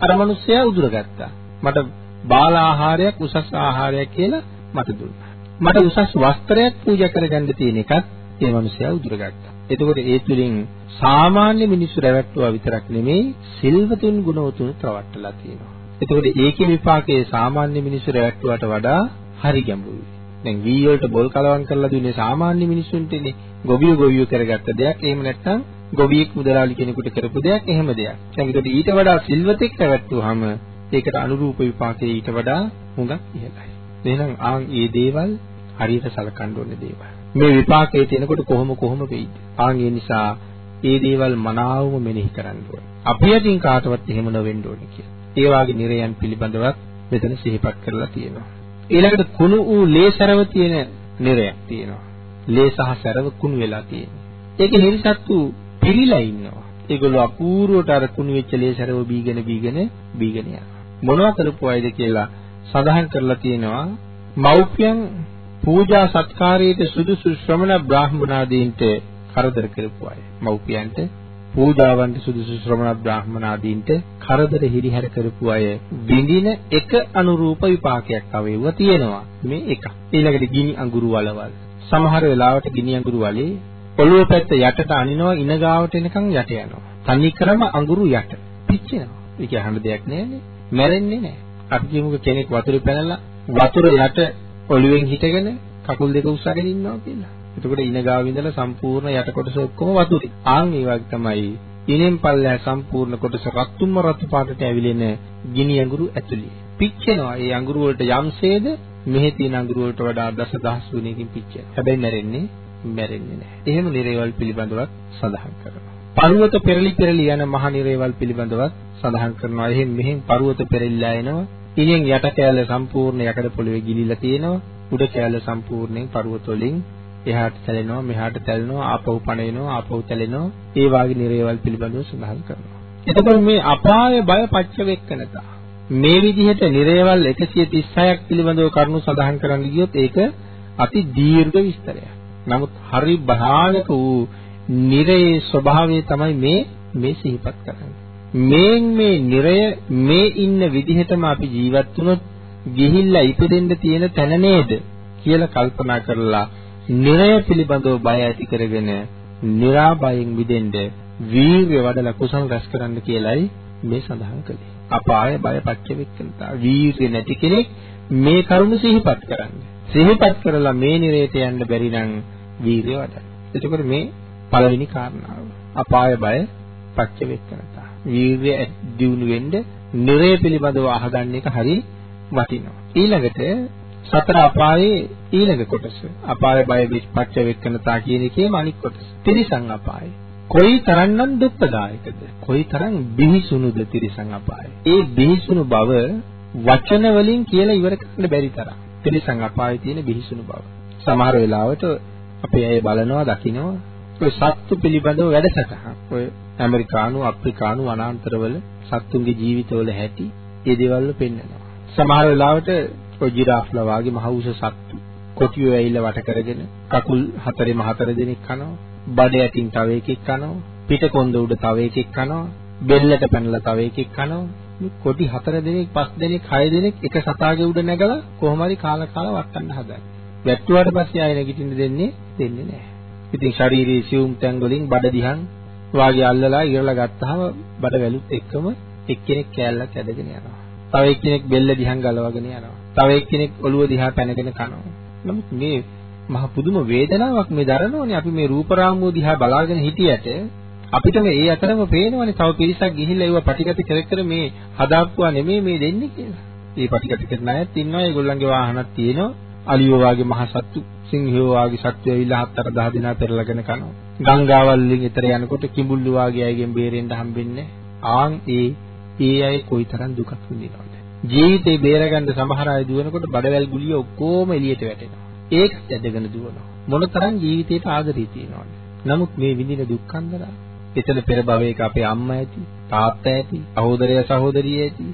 අර මිනිස්සයා උදුරගත්තා. මට බාල ආහාරයක් උසස් ආහාරයක් කියලා මට දුන්නා. මට උසස් වස්ත්‍රයක් පූජා කරගන්න තියෙන එකත් ඒ මිනිස්සයා උදුරගත්තා. එතකොට ඒ තුලින් සාමාන්‍ය මිනිස්සු රැවට්ටුවා විතරක් නෙමෙයි සිල්වතුන් ගුණවතුන් රවට්ටලා තියෙනවා. එතකොට ඒකේ විපාකයේ සාමාන්‍ය මිනිස්සු රැවට්ටුවාට වඩා හරි ගැඹුරුයි. දැන් වී වලට බොල් කලවම් කරලා දුන්නේ සාමාන්‍ය මිනිස්සුන්ටනේ. ගොවියෝ ගොවියෝ කරගත්ත දෙයක්. එහෙම නැත්නම් ගොවියෙක් මුදලාලි කෙනෙකුට කරපු දෙයක් එහෙම දෙයක්. දැන් ඒකට ඊට වඩා සිල්වතෙක් රැවට්ටුවාම ඒකට අනුරූප විපාකයේ ඊට වඩා හුඟක් ඉහළයි. එහෙනම් ආන් මේ දේවල් හරියට සලකන්න ඕනේ දේවල්. මේ විපාකයේ තියෙනකොට කොහොම කොහොම වෙයිද? ආන් ඒ නිසා මේ දේවල් මනාවම මෙනෙහි කරන්න ඕනේ. අපි යටින් කාටවත් එහෙම නොවෙන්න ඕනේ කියලා. ඒ වාගේ නිරයන් පිළිබඳවත් මෙතන සිහිපත් කරලා තියෙනවා. ඊළඟට කුණු වූ ලේ සරව තියෙන නිරයක් තියෙනවා. ලේ සහ සරව කුණු වෙලා තියෙනවා. ඒකේ නිර්සත්තු පිරීලා ඉන්නවා. ඒගොල්ලෝ අපූර්වට අර කුණු වෙච්ච ලේ සරව බීගෙන බීගෙන බීගෙන යනවා. මොනවා කරපු අයද කියලා සඳහන් කරලා තියෙනවා. මව්පියන් පූජා සත්කාරයට සුදුසු ශ්‍රමණ බ්‍රාහ්මනාදීන්ට කරදර කරපු අය. මව්පියන්ට පූජාවන්ට සුදුසු ශ්‍රමණ බ්‍රාහ්මනාදීන්ට කරදර හිරිහැර කරපු අය විඳින එක අනුරූප විපාකයක් අවේව තියෙනවා මේ එක. ඊළඟට ගිනි අඟුරු වලවල්. සමහර වෙලාවට ගිනි අඟුරු වලේ ඔළුව පැත්ත යටට අනිනවා ඉන ගාවට එනකන් යට යනවා. තනි ක්‍රම අඟුරු යට. පිච්චෙනවා. ඒක අහන්න දෙයක් නෑනේ. මැරෙන්නේ නෑ. අපි කියමුකෝ කෙනෙක් වතුරේ පැනලා වතුර යට ඔළුවෙන් හිටගෙන කකුල් දෙක උස්සගෙන ඉන්නවා කියලා. එතකොට ඉන ගාව ඉඳලා සම්පූර්ණ යට කොටස ඔක්කොම වතුරේ. ආන් ඒ වගේ තමයි ඉනෙන් පල්ලෑ සම්පූර්ණ කොටස රත්තුම්ම රතු පාටට ඇවිලෙන ගිනි අඟුරු ඇතුළේ. පිච්චෙනවා. ඒ අඟුරු වලට යම්සේද මෙහි තියෙන අඟුරු වලට වඩා දසදහස් ගුණයකින් පිච්චෙනවා. හැබැයි මැරෙන්නේ මැරෙන්නේ නැහැ. එහෙම නිරේවල් පිළිබඳවත් සඳහන් කරනවා. පර්වත පෙරලි පෙරලි යන මහ නිරේවල් පිළිබඳවත් සඳහන් කරනවා. එහෙන් මෙහෙන් පර්වත පෙරලිලා එනවා. ඉනෙන් යට කෑල්ල සම්පූර්ණ යකඩ පොළවේ ගිලිලා තියෙනවා. උඩ කෑල්ල සම්පූර්ණයෙන් පර්වත වලින් එහාට තැලෙනවා මෙහාට තැලෙනවා ආපහු පණිනවා ආපහු තැලෙනවා ඒ වාගේ නිරේවල් පිළිබඳව සඳහන් කරනවා එතකොට මේ අපාය බය පච්ච වෙක්කනතා මේ විදිහට නිරේවල් 136ක් පිළිබඳව කරුණු සඳහන් කරන්න ගියොත් ඒක අති දීර්ඝ විස්තරයක්. නමුත් හරි භයානක වූ නිරේ ස්වභාවය තමයි මේ මේ සිහිපත් කරන්නේ. මේන් මේ නිරය මේ ඉන්න විදිහටම අපි ජීවත් වුණොත් ගිහිල්ලා ඉපදෙන්න තියෙන තැන නේද කියලා කල්පනා කරලා නිරය පිළිබඳව බය ඇති කරගෙන निराබයෙන් මිදෙන්න වීර්ය වඩලා කුසල රැස් කරන්න කියලයි මේ සඳහන් කළේ. අපාය බය පච්චවෙක්කනතා වීර්ය නැති කෙනෙක් මේ කරුණ සිහිපත් කරන්න. සිහිපත් කරලා මේ නිරයට යන්න බැරි නම් වීර්ය වඩන්න. එතකොට මේ පළවෙනි කාරණාව. අපාය බය පච්චවෙක්කනතා. වීර්ය දියුණු වෙන්න නිරය පිළිබඳව අහගන්න එක හරි වටිනවා. ඊළඟට සතර අපායේ ඊළඟ කොටස. අපාය බය විස්පච්ච වෙක්කනතා කියන එකේම අනික් කොටස. තිරිසන් අපාය. කොයි තරම්නම් දුක්ඛදායකද? කොයි තරම් බිහිසුණුද තිරිසන් අපාය. ඒ බිහිසුණු බව වචන වලින් කියලා ඉවර කරන්න බැරි තරම්. තිරිසන් අපායේ තියෙන බිහිසුණු බව. සමහර වෙලාවට අපේ අය බලනවා දකිනවා ඔය සත්තු පිළිබඳව වැඩසටහන්. ඔය ඇමරිකානු අප්‍රිකානු වනාන්තරවල සත්තුන්ගේ ජීවිතවල හැටි ඒ දේවල් පෙන්නනවා. සමහර වෙලාවට ඔය ජිරාෆ්ලා වගේ මහ උස සත්තු කොටියෝ ඇවිල්ලා වට කරගෙන කකුල් හතරෙම හතර දෙනෙක් කනවා. බඩ යටින් තව එකෙක් කනවා. පිට කොන්ද උඩ තව එකෙක් කනවා. බෙල්ලට පැනලා තව එකෙක් කනවා. මේ කොටි හතර දෙනෙක් පස් දෙනෙක් හය දෙනෙක් එක සතාගේ උඩ නැගලා කොහොම හරි කාලා කාලා වටන්න හදන්නේ. වැට්ටුවාට පස්සේ ආයෙ නැගිටින්න දෙන්නේ දෙන්නේ නැහැ. ඉතින් ශාරීරික සියුම් තැන් වලින් බඩ දිහන් වාගේ අල්ලලා ඉරලා ගත්තාම බඩ වැලුත් එක්කම එක්කෙනෙක් කෑල්ලක් ඇදගෙන යනවා. තව එක්කෙනෙක් බෙල්ල දිහන් ගලවගෙන යනවා. තව එක්කෙනෙක් ඔළුව දිහා පැනගෙන කනවා. නමුත් මේ මහ පුදුම වේදනාවක් මේ දරනෝනේ අපි මේ රූපරාමුව දිහා බලාගෙන හිටියට අපිට මේ ඒ අතරම පේනවනේ තව පිරිසක් ගිහිල්ලා ඒව පටිගත කර කර මේ හදාපුවා නෙමෙයි මේ දෙන්නේ කියලා. මේ පටිගත කරන අයත් ඉන්නවා ඒගොල්ලන්ගේ වාහනක් තියෙනවා. අලියෝ වාගේ මහ සත්තු සිංහයෝ වාගේ සත්තු ඇවිල්ලා හතර දහ දිනා පෙරලගෙන කනවා. ගංගාවල් වලින් ඈතර යනකොට කිඹුල්ලු වාගේ අයගෙන් බේරෙන්න හම්බෙන්නේ. ආන් ඒ ඒ අය කොයිතරම් දුකක් විඳිනවද? ජීවිතේ බේරගන්න සමහර අය දුවනකොට බඩවැල් ගුලිය ඔක්කොම එළියට වැටෙනවා. ඒකත් ඇදගෙන දුවනවා. මොනතරම් ජීවිතේට ආදරේ තියනවද? නමුත් මේ විඳින දුක්ඛන්දරා එතන පෙර භවයක අපේ අම්මා ඇති, තාත්තා ඇති, සහෝදරය සහෝදරිය ඇති,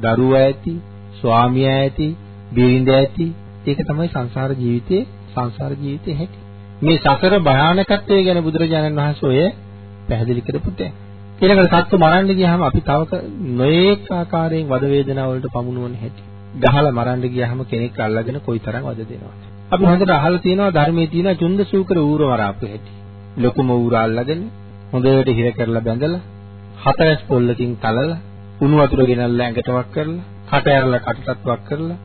දරුවා ඇති, ස්වාමියා ඇති, බිරිඳ ඇති. ඒක තමයි සංසාර ජීවිතයේ සංසාර ජීවිතයේ හැටි. මේ සසර භයානකත්වය ගැන බුදුරජාණන් වහන්සේ ඔය පැහැදිලි කරපු තැන. ඊළඟට සත්තු මරන්න ගියාම අපි තව නොඑක ආකාරයෙන් වද වේදනා වලට පමුණුවන හැටි. ගහලා මරන්න ගියාම කෙනෙක් අල්ලගෙන කොයිතරම් වද දෙනවද? අපි හොඳට අහලා තියෙනවා ධර්මයේ තියෙන චුන්ද සූකර ඌර මරාපු හැටි. ලොකුම ඌර අල්ලගෙන හොඳට හිර කරලා බැඳලා හතරස් පොල්ලකින් තලලා උණු වතුර ගෙනල්ලා ඇඟට වක් කරලා කට ඇරලා කටටත් වක් කරලා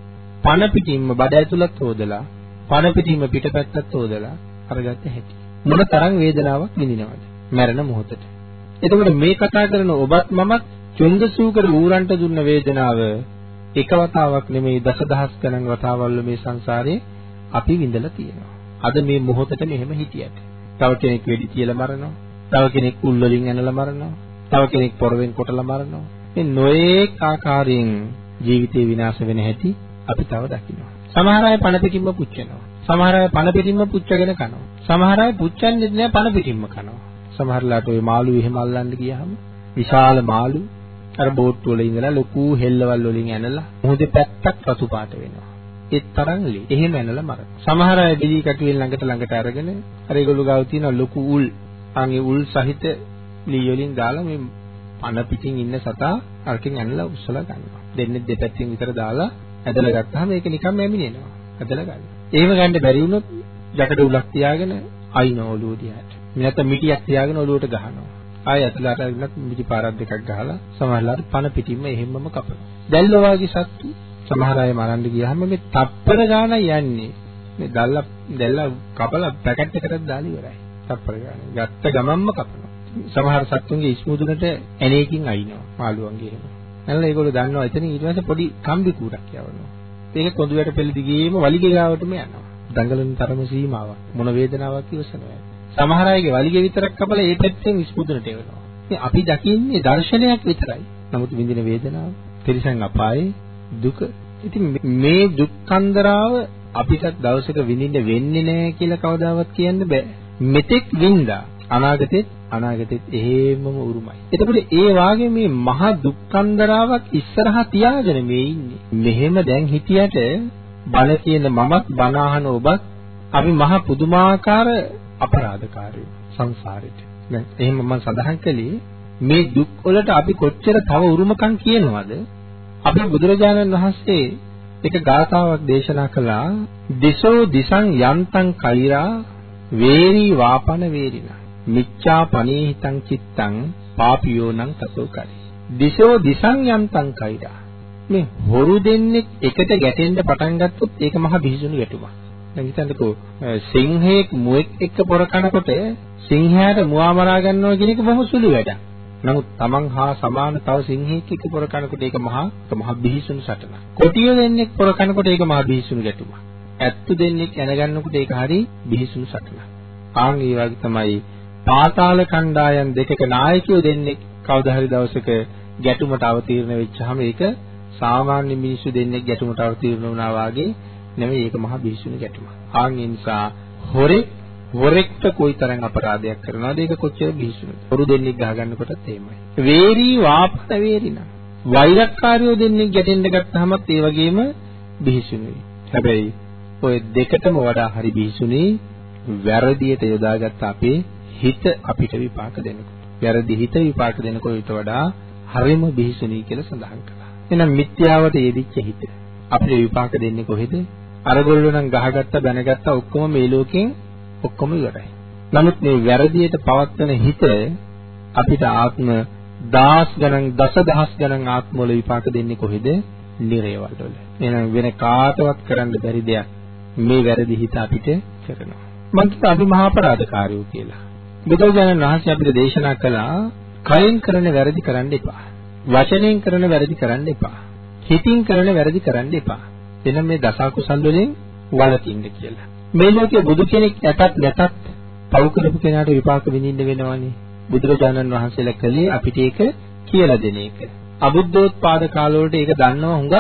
පණ පිටින්ම බඩ ඇතුළත් හොදලා පණ පිටින්ම පිටපැත්තත් හොදලා අරගත්ත හැටි. මොන තරම් වේදනාවක් විඳිනවද? මැරෙන මොහොතේ එතකොට මේ කතා කරන ඔබත් මමත් චුන්දසූකර ඌරන්ට දුන්න වේදනාව එක වතාවක් නෙමෙයි දසදහස් ගණන් වතාවල් මේ සංසාරේ අපි විඳලා තියෙනවා. අද මේ මොහොතට මෙහෙම හිටියට. තව කෙනෙක් වෙඩි තියලා මරනවා. තව කෙනෙක් උල් වලින් ඇනලා මරනවා. තව කෙනෙක් පොරවෙන් කොටලා මරනවා. මේ නොයේක් ආකාරයෙන් ජීවිතේ විනාශ වෙන හැටි අපි තව දකිනවා. සමහර අය පණ පිටින්ම පුච්චනවා. සමහර අය පණ පිටින්ම පුච්චගෙන කනවා. සමහර අය පුච්චන්නේ නැහැ පණ පිටින්ම කනවා. සමහරලාට ওই මාළු එහෙම අල්ලන්න ගියාම විශාල මාළු අර බෝට් වල ඉඳලා ලොකු හෙල්ලවල් වලින් ඇනලා මොහොතේ පැත්තක් රතු පාට වෙනවා. ඒ තරම් ලී. එහෙම ඇනලා මර. සමහර අය බිලී කටුවෙන් ළඟට ළඟට අරගෙන අර ඒගොල්ලෝ ගාව තියෙන ලොකු උල් අන්ගේ උල් සහිත ලී වලින් දාලා මේ පන පිටින් ඉන්න සතා අරකින් ඇනලා උස්සලා ගන්නවා. දෙන්නේ දෙපැත්තෙන් විතර දාලා ඇදලා ගත්තාම ඒක නිකන් ඇමිනෙනවා. ඇදලා ගන්න. එහෙම ගන්න බැරි වුණොත් යකඩ උලක් තියාගෙන අයින ඔළුව දිහාට. නැත්නම් මිටියක් තියාගෙන ඔළුවට ගහනවා. ආය ඇතුළට අරගෙනත් මිටි පාරක් දෙකක් ගහලා සමහරලාට පන පිටින්ම එහෙම්මම කපනවා. දැල්ල වාගේ සත්තු සමහර අය මරන්න ගියාම මේ තප්පර ගාන යන්නේ. මේ දැල්ල දැල්ල කපලා පැකට් එකකට දාලා ඉවරයි. තප්පර ගාන. ගත්ත ගමන්ම කපනවා. සමහර සත්තුන්ගේ ඉස්මුදුනට ඇණේකින් අයින්නවා මාළුවන්ගේ එහෙම. නැල්ල ඒගොල්ලෝ දන්නවා එතන ඊට පස්සේ පොඩි කම්බි කූරක් යවනවා. ඒක කොඳුයට පෙළ දිගේම වලිගේ ගාවටම යනවා. දඟලන තරම සීමාවක් මොන වේදනාවක් ඉවසනවා. සමහර අයගේ වලිගේ විතරක් කපලා ඒ පැත්තෙන් ඉස්මුදුනට එවනවා. ඉතින් අපි දකින්නේ දර්ශනයක් විතරයි. නමුත් විඳින වේදනාව, තිරිසන් අපායේ දුක. ඉතින් මේ දුක්ඛන්දරාව අපිට දවසක විඳින්න වෙන්නේ නැහැ කියලා කවදාවත් කියන්න බෑ. මෙතෙක් වින්දා අනාගතෙත් අනාගතෙත් එහෙමම උරුමයි. එතකොට ඒ වාගේ මේ මහා දුක්ඛන්දරාවක් ඉස්සරහා තියාගෙන මේ ඉන්නේ. මෙහෙම දැන් හිටියට බල කියන මමත් බන අහන ඔබත් අපි මහා පුදුමාකාර අපරාධකාරයෝ සංසාරෙට. දැන් එහෙම මම සඳහන් කළේ මේ දුක් වලට අපි කොච්චර තව උරුමකම් කියනවද? අපි බුදුරජාණන් වහන්සේ එක ගාථාවක් දේශනා කළා දිසෝ දිසං යන්තං කෛරා වේරි වාපන වේරිනා මිච්ඡා පනීහිතං චිත්තං පාපියෝනං තසෝ කරි. දිසෝ දිසං යන්තං කයිඩා. මේ හොරු දෙන්නේ එකට ගැටෙන්න පටන් ගත්තොත් ඒක මහ බිහිසුණු ගැටුමක්. දැන් හිතන්නකෝ සිංහෙක් මුවෙක් එක්ක පොර කනකොට සිංහයාට මුවා මරා ගන්නවා කියන එක බොහොම සුළු වැඩක්. නමුත් Taman හා සමාන තව සිංහෙක් එක්ක පොර කනකොට ඒක මහා මහ බිහිසුණු සටනක්. කොටිය දෙන්නේ පොර කනකොට ඒක මහා බිහිසුණු ගැටුමක්. ඇත්තු දෙන්නේ දැනගන්නකොට ඒක හරි බිහිසුණු සටනක්. ආන් ඒ වගේ තමයි පාතාල කණ්ඩායම් දෙකක නායකයෝ දෙන්නේ කවදා හරි දවසක ගැටුමට අවතීර්ණ වෙච්චාම ඒක සාමාන්‍ය මිනිස්සු දෙන්නේ ගැටුමට අවතීර්ණ වුණා වාගේ නෙමෙයි ඒක මහා බිහිසුණු ගැටුමක්. ආන් ඒ නිසා හොරෙක් හොරෙක්ට කොයිතරම් අපරාධයක් කරනවද ඒක කොච්චර බිහිසුණුද? හොරු දෙන්නෙක් ගහගන්නකොටත් එහෙමයි. වේරී වාපත වේරිනා. වෛරක්කාරයෝ දෙන්නෙක් ගැටෙන්න ගත්තාමත් ඒ වගේම බිහිසුණුයි. හැබැයි ඔය දෙකටම වඩා හරි බිහිසුණේ වැරදියට යොදාගත්ත අපේ හිත අපිට විපාක දෙනකොට. වැරදි හිත විපාක දෙනකොට ඊට වඩා හරිම බිහිසුණී කියලා සඳහන් කළා. එහෙනම් මිත්‍යාවට යෙදිච්ච හිත අපිට විපාක දෙන්නේ කොහෙද? අරගොල්ලෝ නම් ගහගත්ත බැනගත්ත ඔක්කොම මේ ලෝකෙන් ඔක්කොම ඉවරයි. නමුත් මේ වැරදියට පවත්වන හිත අපිට ආත්ම දහස් ගණන් දසදහස් ගණන් ආත්මවල විපාක දෙන්නේ කොහෙද? නිරේවල් වල. එහෙනම් වෙන කාටවත් කරන්න බැරි දෙයක් මේ වැරදි හිත අපිට කරනවා. මං කිව්වා අපි මහා අපරාධකාරයෝ කියලා. බුදුරජාණන් වහන්සේ අපිට දේශනා කළා කයෙන් කරන වැරදි කරන්න එපා. වචනයෙන් කරන වැරදි කරන්න එපා. හිතින් කරන වැරදි කරන්න එපා. එනම් මේ දස කුසල් වලින් වළකින්න කියලා. මේ ලෝකේ බුදු කෙනෙක් ඇතත් නැතත් පව් කරපු කෙනාට විපාක විඳින්න වෙනවනේ. බුදුරජාණන් වහන්සේලා කළේ අපිට ඒක කියලා දෙන එක. අබුද්ධෝත්පාද කාලවලට ඒක දන්නව හුඟක්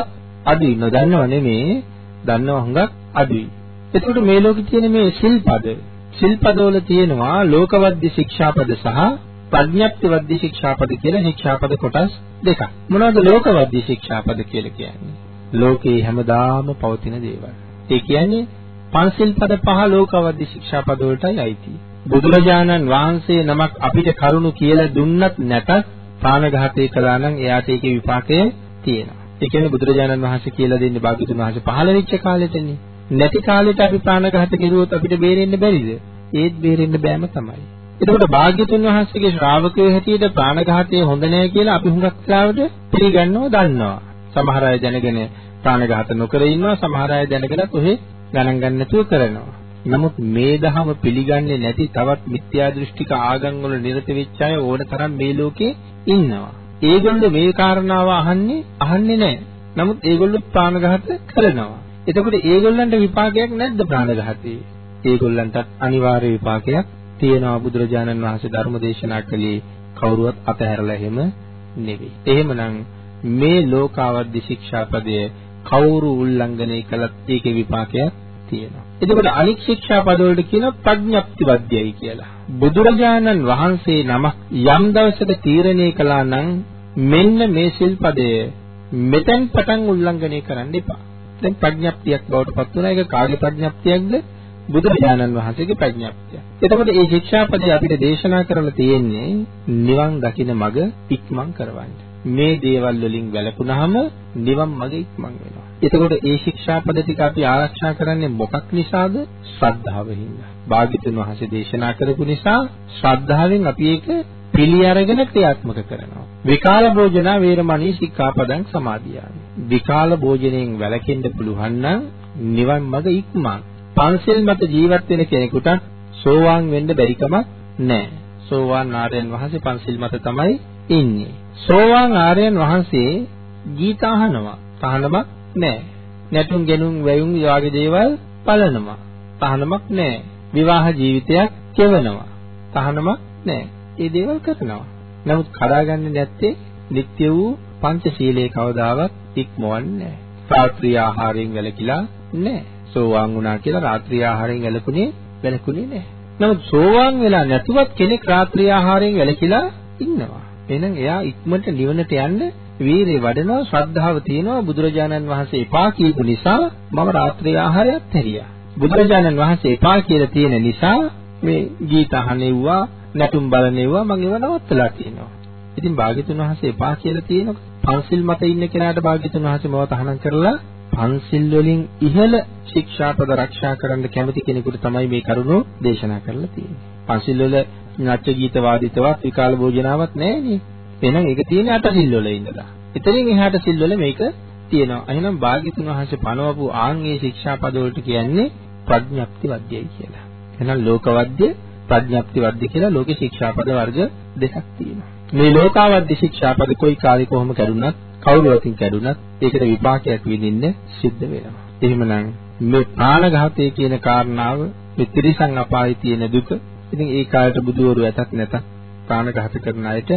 අඩුයි. නොදන්නව නෙමේ දන්නව හුඟක් අඩුයි. එතකොට මේ ලෝකේ තියෙන මේ සිල්පද සිල්පදවල තියෙනවා ලෝකවද්‍ය ශික්ෂාපද සහ ප්‍රඥප්තිවද්‍ය ශික්ෂාපද කියලා ශික්ෂාපද කොටස් දෙකක්. මොනවද ලෝකවද්‍ය ශික්ෂාපද කියලා කියන්නේ? ලෝකේ හැමදාම පවතින දේවල්. ඒ කියන්නේ පන්සිල් පද පහ ලෝකවද්‍ය ශික්ෂාපද වලටයි අයිති. බුදුරජාණන් වහන්සේ නමක් අපිට කරුණු කියලා දුන්නත් නැතත් ප්‍රාණඝාතය කළා නම් එයාට ඒකේ විපාකය තියෙනවා. ඒ කියන්නේ බුදුරජාණන් වහන්සේ කියලා දෙන්නේ භාග්‍යතුන් වහන්සේ පහළ වෙච්ච කාලෙටනේ. නැති කාලෙට අපි ප්‍රාණඝාත කෙරුවොත් අපිට බේරෙන්න බැරිද? ඒත් බේරෙන්න බෑම තමයි. එතකොට භාග්‍යතුන් වහන්සේගේ ශ්‍රාවකයෝ හැටියට ප්‍රාණඝාතය හොඳ නෑ කියලා අපි හුඟක් වෙලාවට පිළිගන්නව දන්නවා. සමහර අය දැනගෙන ප්‍රාණඝාත නොකර ඉන්නවා සමහර අය දැනගෙනත් ඔහෙ ගණන් ගන්න නැතුව කරනවා. නමුත් මේ දහම පිළිගන්නේ නැති තවත් මිත්‍යා දෘෂ්ටික ආගම් වල නිරත වෙච්ච අය ඕන තරම් මේ ලෝකේ ඉන්නවා. ඒගොල්ලෝ මේ කාරණාව අහන්නේ අහන්නේ නැහැ. නමුත් ඒගොල්ලෝ ප්‍රාණඝාත කරනවා. එතකොට ඒගොල්ලන්ට විපාකයක් නැද්ද ප්‍රාණඝාතයේ? ඒගොල්ලන්ටත් අනිවාර්ය විපාකයක් තියෙනවා බුදුරජාණන් වහන්සේ ධර්ම දේශනා කළේ කවුරුවත් අතහැරලා එහෙම නෙවෙයි. එහෙමනම් මේ ලෝකාවද්‍ය ශික්ෂාපදය කවුරු උල්ලංඝනය කළත් ඒකේ විපාකයක් තියෙනවා. එතකොට අනික් ශික්ෂාපද වලට කියන ප්‍රඥප්තිවද්‍යයි කියලා. බුදුරජාණන් වහන්සේ නමක් යම් දවසක තීරණය කළා නම් මෙන්න මේ සිල්පදය මෙතෙන් පටන් උල්ලංඝනය කරන්න එපා. දැන් ප්‍රඥප්තියක් බවට පත් වුණා. ඒක කාගේ ප්‍රඥප්තියක්ද? බුදුරජාණන් වහන්සේගේ ප්‍රඥප්තිය. එතකොට මේ ශික්ෂාපදේ අපිට දේශනා කරලා තියෙන්නේ නිවන් දකින්න මඟ ඉක්මන් කරවන්න. මේ දේවල් වලින් වැළකුණාම නිවන් මඟ ඉක්මන් වෙනවා. එතකොට මේ ශික්ෂාපද ටික අපි ආරක්ෂා කරන්නේ මොකක් නිසාද? ශ්‍රද්ධාවෙන්. භාග්‍යතුන් වහන්සේ දේශනා කරපු නිසා ශ්‍රද්ධාවෙන් අපි ඒක පිළි අරගෙන ක්‍රියාත්මක කරනවා. විකාල භෝජනා වේරමණී සික්ඛාපදං සමාදියාමි. විකාල භෝජනයෙන් වැළකෙන්න පුළුවන් නම් නිවන් මඟ ඉක්මන්. පන්සිල් මත ජීවත් වෙන කෙනෙකුට සෝවාන් වෙන්න බැරි කමක් නැහැ. සෝවාන් ආර්යයන් වහන්සේ පන්සිල් මත තමයි ඉන්නේ. සෝවාන් ආර්යයන් වහන්සේ ගීත අහනවා. තහනමක් නැහැ. නැටුම් ගෙනුම් වැයුම් වාගේ දේවල් බලනවා. තහනමක් නැහැ. විවාහ ජීවිතයක් කෙවනවා. තහනමක් නැහැ. ඒ දේවල් කරනවා. නමුත් කඩාගන්නේ නැත්තේ නිත්‍ය වූ පංචශීලයේ කවදාවත් ඉක්මවන්නේ නැහැ. රාත්‍රී ආහාරයෙන් වැළකීලා නැහැ. සෝවාන් වුණා කියලා රාත්‍රී ආහාරයෙන් වැළකුණේ වැළකුණේ නැහැ. නමුත් සෝවාන් වෙලා නැතුවත් කෙනෙක් රාත්‍රී ආහාරයෙන් වැළකීලා ඉන්නවා. එහෙනම් එයා ඉක්මනට නිවනට යන්න වීරිය වඩනවා ශ්‍රද්ධාව තියෙනවා බුදුරජාණන් වහන්සේ එපා කියපු නිසා මම රාත්‍රී ආහාරයත් හැරියා. බුදුරජාණන් වහන්සේ එපා කියලා තියෙන නිසා මේ ගීත අහනෙව්වා නැටුම් බලනෙව්වා මම ඒව නවත්තලා තියෙනවා. ඉතින් භාග්‍යතුන් වහන්සේ එපා කියලා තියෙනකොට පන්සිල් මත ඉන්න කෙනාට භාග්‍යතුන් වහන්සේ මව තහනම් කරලා පන්සිල් වලින් ඉහළ ශික්ෂාපද ආරක්ෂා කරන්න කැමති කෙනෙකුට තමයි මේ කරුණ දේශනා කරලා තියෙන්නේ. පන්සිල් වල නච්ච ගීත වාදිතවත් විකාල භෝජනාවක් නැහැ නේ. එහෙනම් ඒක තියෙන්නේ අට සිල් වල ඉඳලා. එතනින් එහාට සිල් වල මේක තියෙනවා. එහෙනම් භාග්‍යතුන් වහන්සේ පනවපු ආන්ගේ ශික්ෂාපද වලට කියන්නේ ප්‍රඥප්ති වද්‍යයි කියලා. එහෙනම් ලෝකවද්‍ය ප්‍රඥප්ති වද්‍ය කියලා ලෝකේ ශික්ෂාපද වර්ග දෙකක් තියෙනවා. මේ ලෝකාවද්‍ය ශික්ෂාපද කොයි කාලේ කොහොම කැඩුනත් කවුරුවකින් කැඩුනත් ඒකට විපාකයක් විඳින්න සිද්ධ වෙනවා. එහෙමනම් මේ ප්‍රාණඝාතය කියන කාරණාව මේ ත්‍රිසං අපායේ තියෙන දුක ඉතින් ඒ කාලේට බුදුවරු ඇතත් නැතත් ප්‍රාණඝාත කරන අයට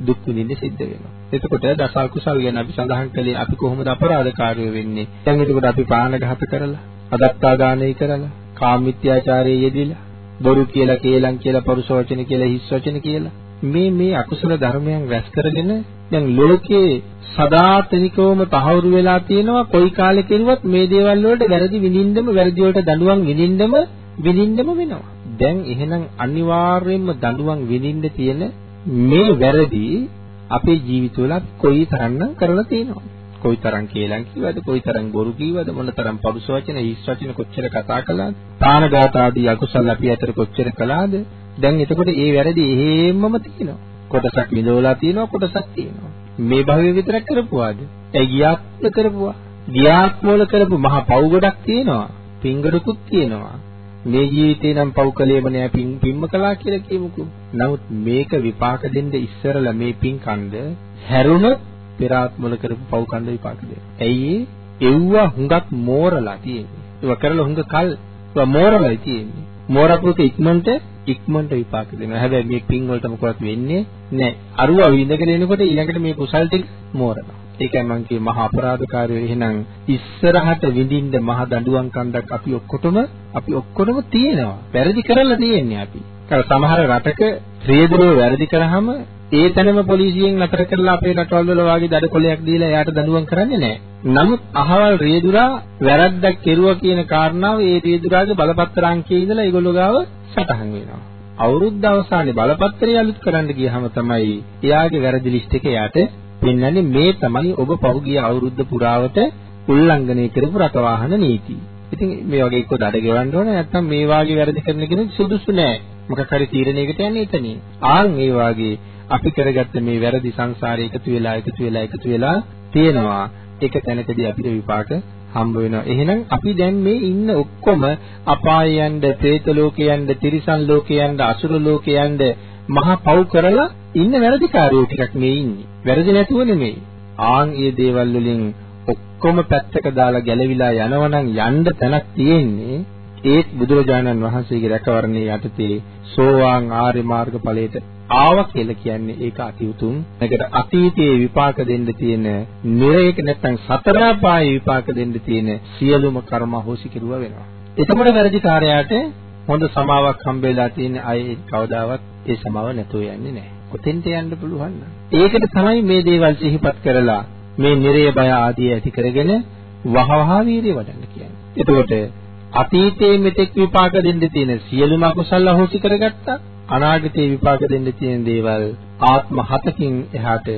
දුක් විඳින්න සිද්ධ වෙනවා. එතකොට දසල් කුසල් ගැන අපි සඳහන් කළේ අපි කොහොමද අපරාධකාරයෝ වෙන්නේ? දැන් එතකොට අපි ප්‍රාණඝාත කරලා, අදත්තා දානය කරලා, කාමීත්‍යාචාරයේ යෙදিলা, බොරු කියලා, කේලම් කියලා, පරුස වචන කියලා, හිස් වචන කියලා මේ මේ අකුසල ධර්මයන් රැස් කරගෙන දැන් ලෝකේ සදාතනිකවම තහවුරු වෙලා තියෙනවා කොයි කාලේ කෙරුවත් මේ දේවල් වලට වැරදි විඳින්නම වැරදි වලට දඬුවම් විඳින්නම විඳින්නම වෙනවා. දැන් එහෙනම් අනිවාර්යයෙන්ම දඬුවම් විඳින්න තියෙන මේ වැරදි අපේ ජීවිතවල කොයි තරම්නම් කරලා තියෙනවද? කොයි තරම් කේලම් කිව්වද? කොයි තරම් බොරු කිව්වද? මොන තරම් පරුස වචන, හිස් වචන කොච්චර කතා කළාද? ප්‍රාණඝාත ආදී අකුසල අපි අතර කොච්චර කළාද? දැන් එතකොට ඒ වැරදි එහෙම්මම තියෙනවා. කොටසක් විඳවලා තියෙනවා, කොටසක් තියෙනවා. මේ භවයේ විතරක් කරපුවාද? ඒ ගියාත්ම කරපුවා. ගියාත්ම වල කරපු මහා පව් ගොඩක් තියෙනවා. පිංගඩකුත් තියෙනවා. මේ ජීවිතේ නම් පව් කලේම නෑ පින් පින්ම කළා කියලා කියමුකෝ. නමුත් මේක විපාක දෙන්න ඉස්සරලා මේ පින් කන්ද හැරුණොත් පෙර ආත්මවල කරපු පව් කන්ද විපාක දෙනවා. ඇයි එව්වා හුඟක් මෝරලා තියෙන්නේ. ඒවා කරලා හුඟ කල් ඒවා මෝරලායි තියෙන්නේ. මෝරපුක ඉක්මනට ඉක්මනට විපාක දෙනවා. හැබැයි මේ පින් වලට මොකවත් වෙන්නේ නැහැ. අරුව විඳගෙන එනකොට ඊළඟට මේ කුසල් ටික මෝරනවා. ඒකයි මම කියේ මහා අපරාධකාරයෝ එහෙනම් ඉස්සරහට විඳින්න මහා දඬුවම් කණ්ඩක් අපි ඔක්කොටම අපි ඔක්කොටම තියෙනවා. වැරදි කරලා තියෙන්නේ අපි. අර සමහර රටක ශ්‍රේදරෝ වැරදි කරාම ඒ තැනම පොලිසියෙන් නතර කරලා අපේ රටවල් වල වාගේ දඩකොලයක් දීලා එයාට දඬුවම් කරන්නේ නැහැ. නමුත් අහවල් රියදුරා වැරද්දක් කෙරුවා කියන කාරණාව ඒ රියදුරාගේ බලපත්‍ර අංකයේ ඉඳලා ඒගොල්ලෝ ගාව සටහන් වෙනවා. අවුරුද්ද අවසානයේ බලපත්‍රය අලුත් කරන්න ගියහම තමයි එයාගේ වැරදි ලිස්ට් එක එයාට පෙන්වන්නේ මේ තමයි ඔබ පහුගිය අවුරුද්ද පුරාවට උල්ලංඝනය කරපු රටවාහන නීති. ඉතින් මේ වගේ එක්ක දඩ ගෙවන්න ඕනේ නැත්නම් මේ වාගේ වැරදි කරන කෙනෙක් සුදුසු නෑ. මොකක් හරි තීරණයකට යන්නේ එතනින්. ආන් මේ වාගේ අපි කරගත්ත මේ වැරදි සංසාරේ එකතු වෙලා එකතු වෙලා එකතු වෙලා තියෙනවා. ඒක තැනකදී අපිට විපාක හම්බ වෙනවා. එහෙනම් අපි දැන් මේ ඉන්න ඔක්කොම අපායයන්ද, പ്രേත ලෝකයන්ද, තිරිසන් ලෝකයන්ද, අසුර ලෝකයන්ද මහා පව් කරලා ඉන්න වැරදිකාරයෝ ටිකක් මේ ඉන්නේ. වැරදි නැතුව නෙමෙයි. ආන් ඒ දේවල් වලින් ඔක්කොම පැත්තක දාලා ගැලවිලා යනවනම් යන්න තැනක් තියෙන්නේ ඒත් බුදුරජාණන් වහන්සේගේ රැකවරණයේ යටතේ සෝවාන් ආර්ය මාර්ග ඵලයට ආව කියලා කියන්නේ ඒක අති උතුම්. මේකට අතීතයේ විපාක දෙන්න තියෙන නිරයක නැත්නම් සතර පායේ විපාක දෙන්න තියෙන සියලුම කර්ම හොසි කෙරුවා වෙනවා. එතකොට වැරදිකාරයාට හොඳ සමාවක් හම්බෙලා තියෙන අය කවදාවත් ඒ සමාව නැතුව යන්නේ නැහැ. කොතෙන්ට යන්න පුළුවන් නම්. ඒකට තමයි මේ දේවල් සිහිපත් කරලා මේ නිරය බය ආදී ඇති කරගෙන වහවහ වීර්ය වඩන්න කියන්නේ. එතකොට අතීතයේ මෙතෙක් විපාක දෙන්න තියෙන සියලුම අකුසල අහෝසි කරගත්තා. අනාගතයේ විපාක දෙන්න තියෙන දේවල් ආත්ම හතකින් එහාට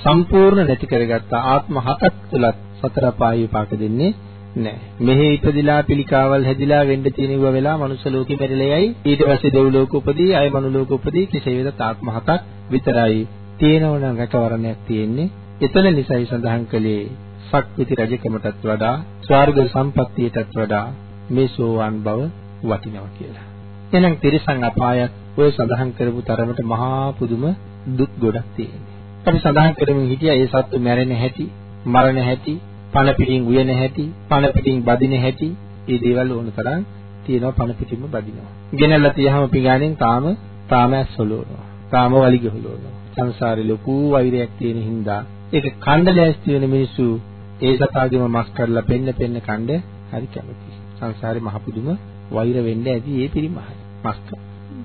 සම්පූර්ණ නැති කරගත්තා. ආත්ම හතක් තුලත් සතර පාය විපාක දෙන්නේ නෑ. මෙහි ඉපදිලා පිළිකාවල් හැදිලා වෙන්න තියෙනව වෙලා මනුස්ස ලෝකෙ පෙරලෙයයි ඊට පස්සේ දෙව් ලෝක උපදී අය මනු ලෝක උපදී කෙසේ වෙතත් ආත්ම හතක් විතරයි තියෙනවනම් රැකවරණයක් තියෙන්නේ. එතන නිසයි සඳහන් කළේ සක්විති රජකමටත් වඩා ස්වර්ග සම්පත්තියටත් වඩා මේ සෝවාන් බව වටිනවා කියලා. එහෙනම් තිරිසන් අපායත් ඔය සඳහන් කරපු තරමට මහා පුදුම දුක් ගොඩක් තියෙනවා. අපි සඳහන් කරමින් හිටියා ඒ සත්තු මැරෙන හැටි, මරණ හැටි, පණ පිටින් උයන හැටි, පණ පිටින් බදින හැටි, මේ දේවල් ඕන තරම් තියෙනවා පණ පිටින්ම බදිනවා. ගෙනල්ලා තියහම පිඟානෙන් තාම තාම ඇස්සොලවනවා. තාම වලිග හොලවනවා. සංසාරේ ලොකු වෛරයක් තියෙන හින්දා ඒක කණ්ඩ ලෑස්ති වෙන මිනිස්සු ඒ සතාගේම මස් කරලා පෙන්න පෙන්න කණ්ඩ හරි කැමතියි. සංසාරේ මහ පුදුම වෛර වෙන්න ඇති ඒ පිරිමහයි. මස්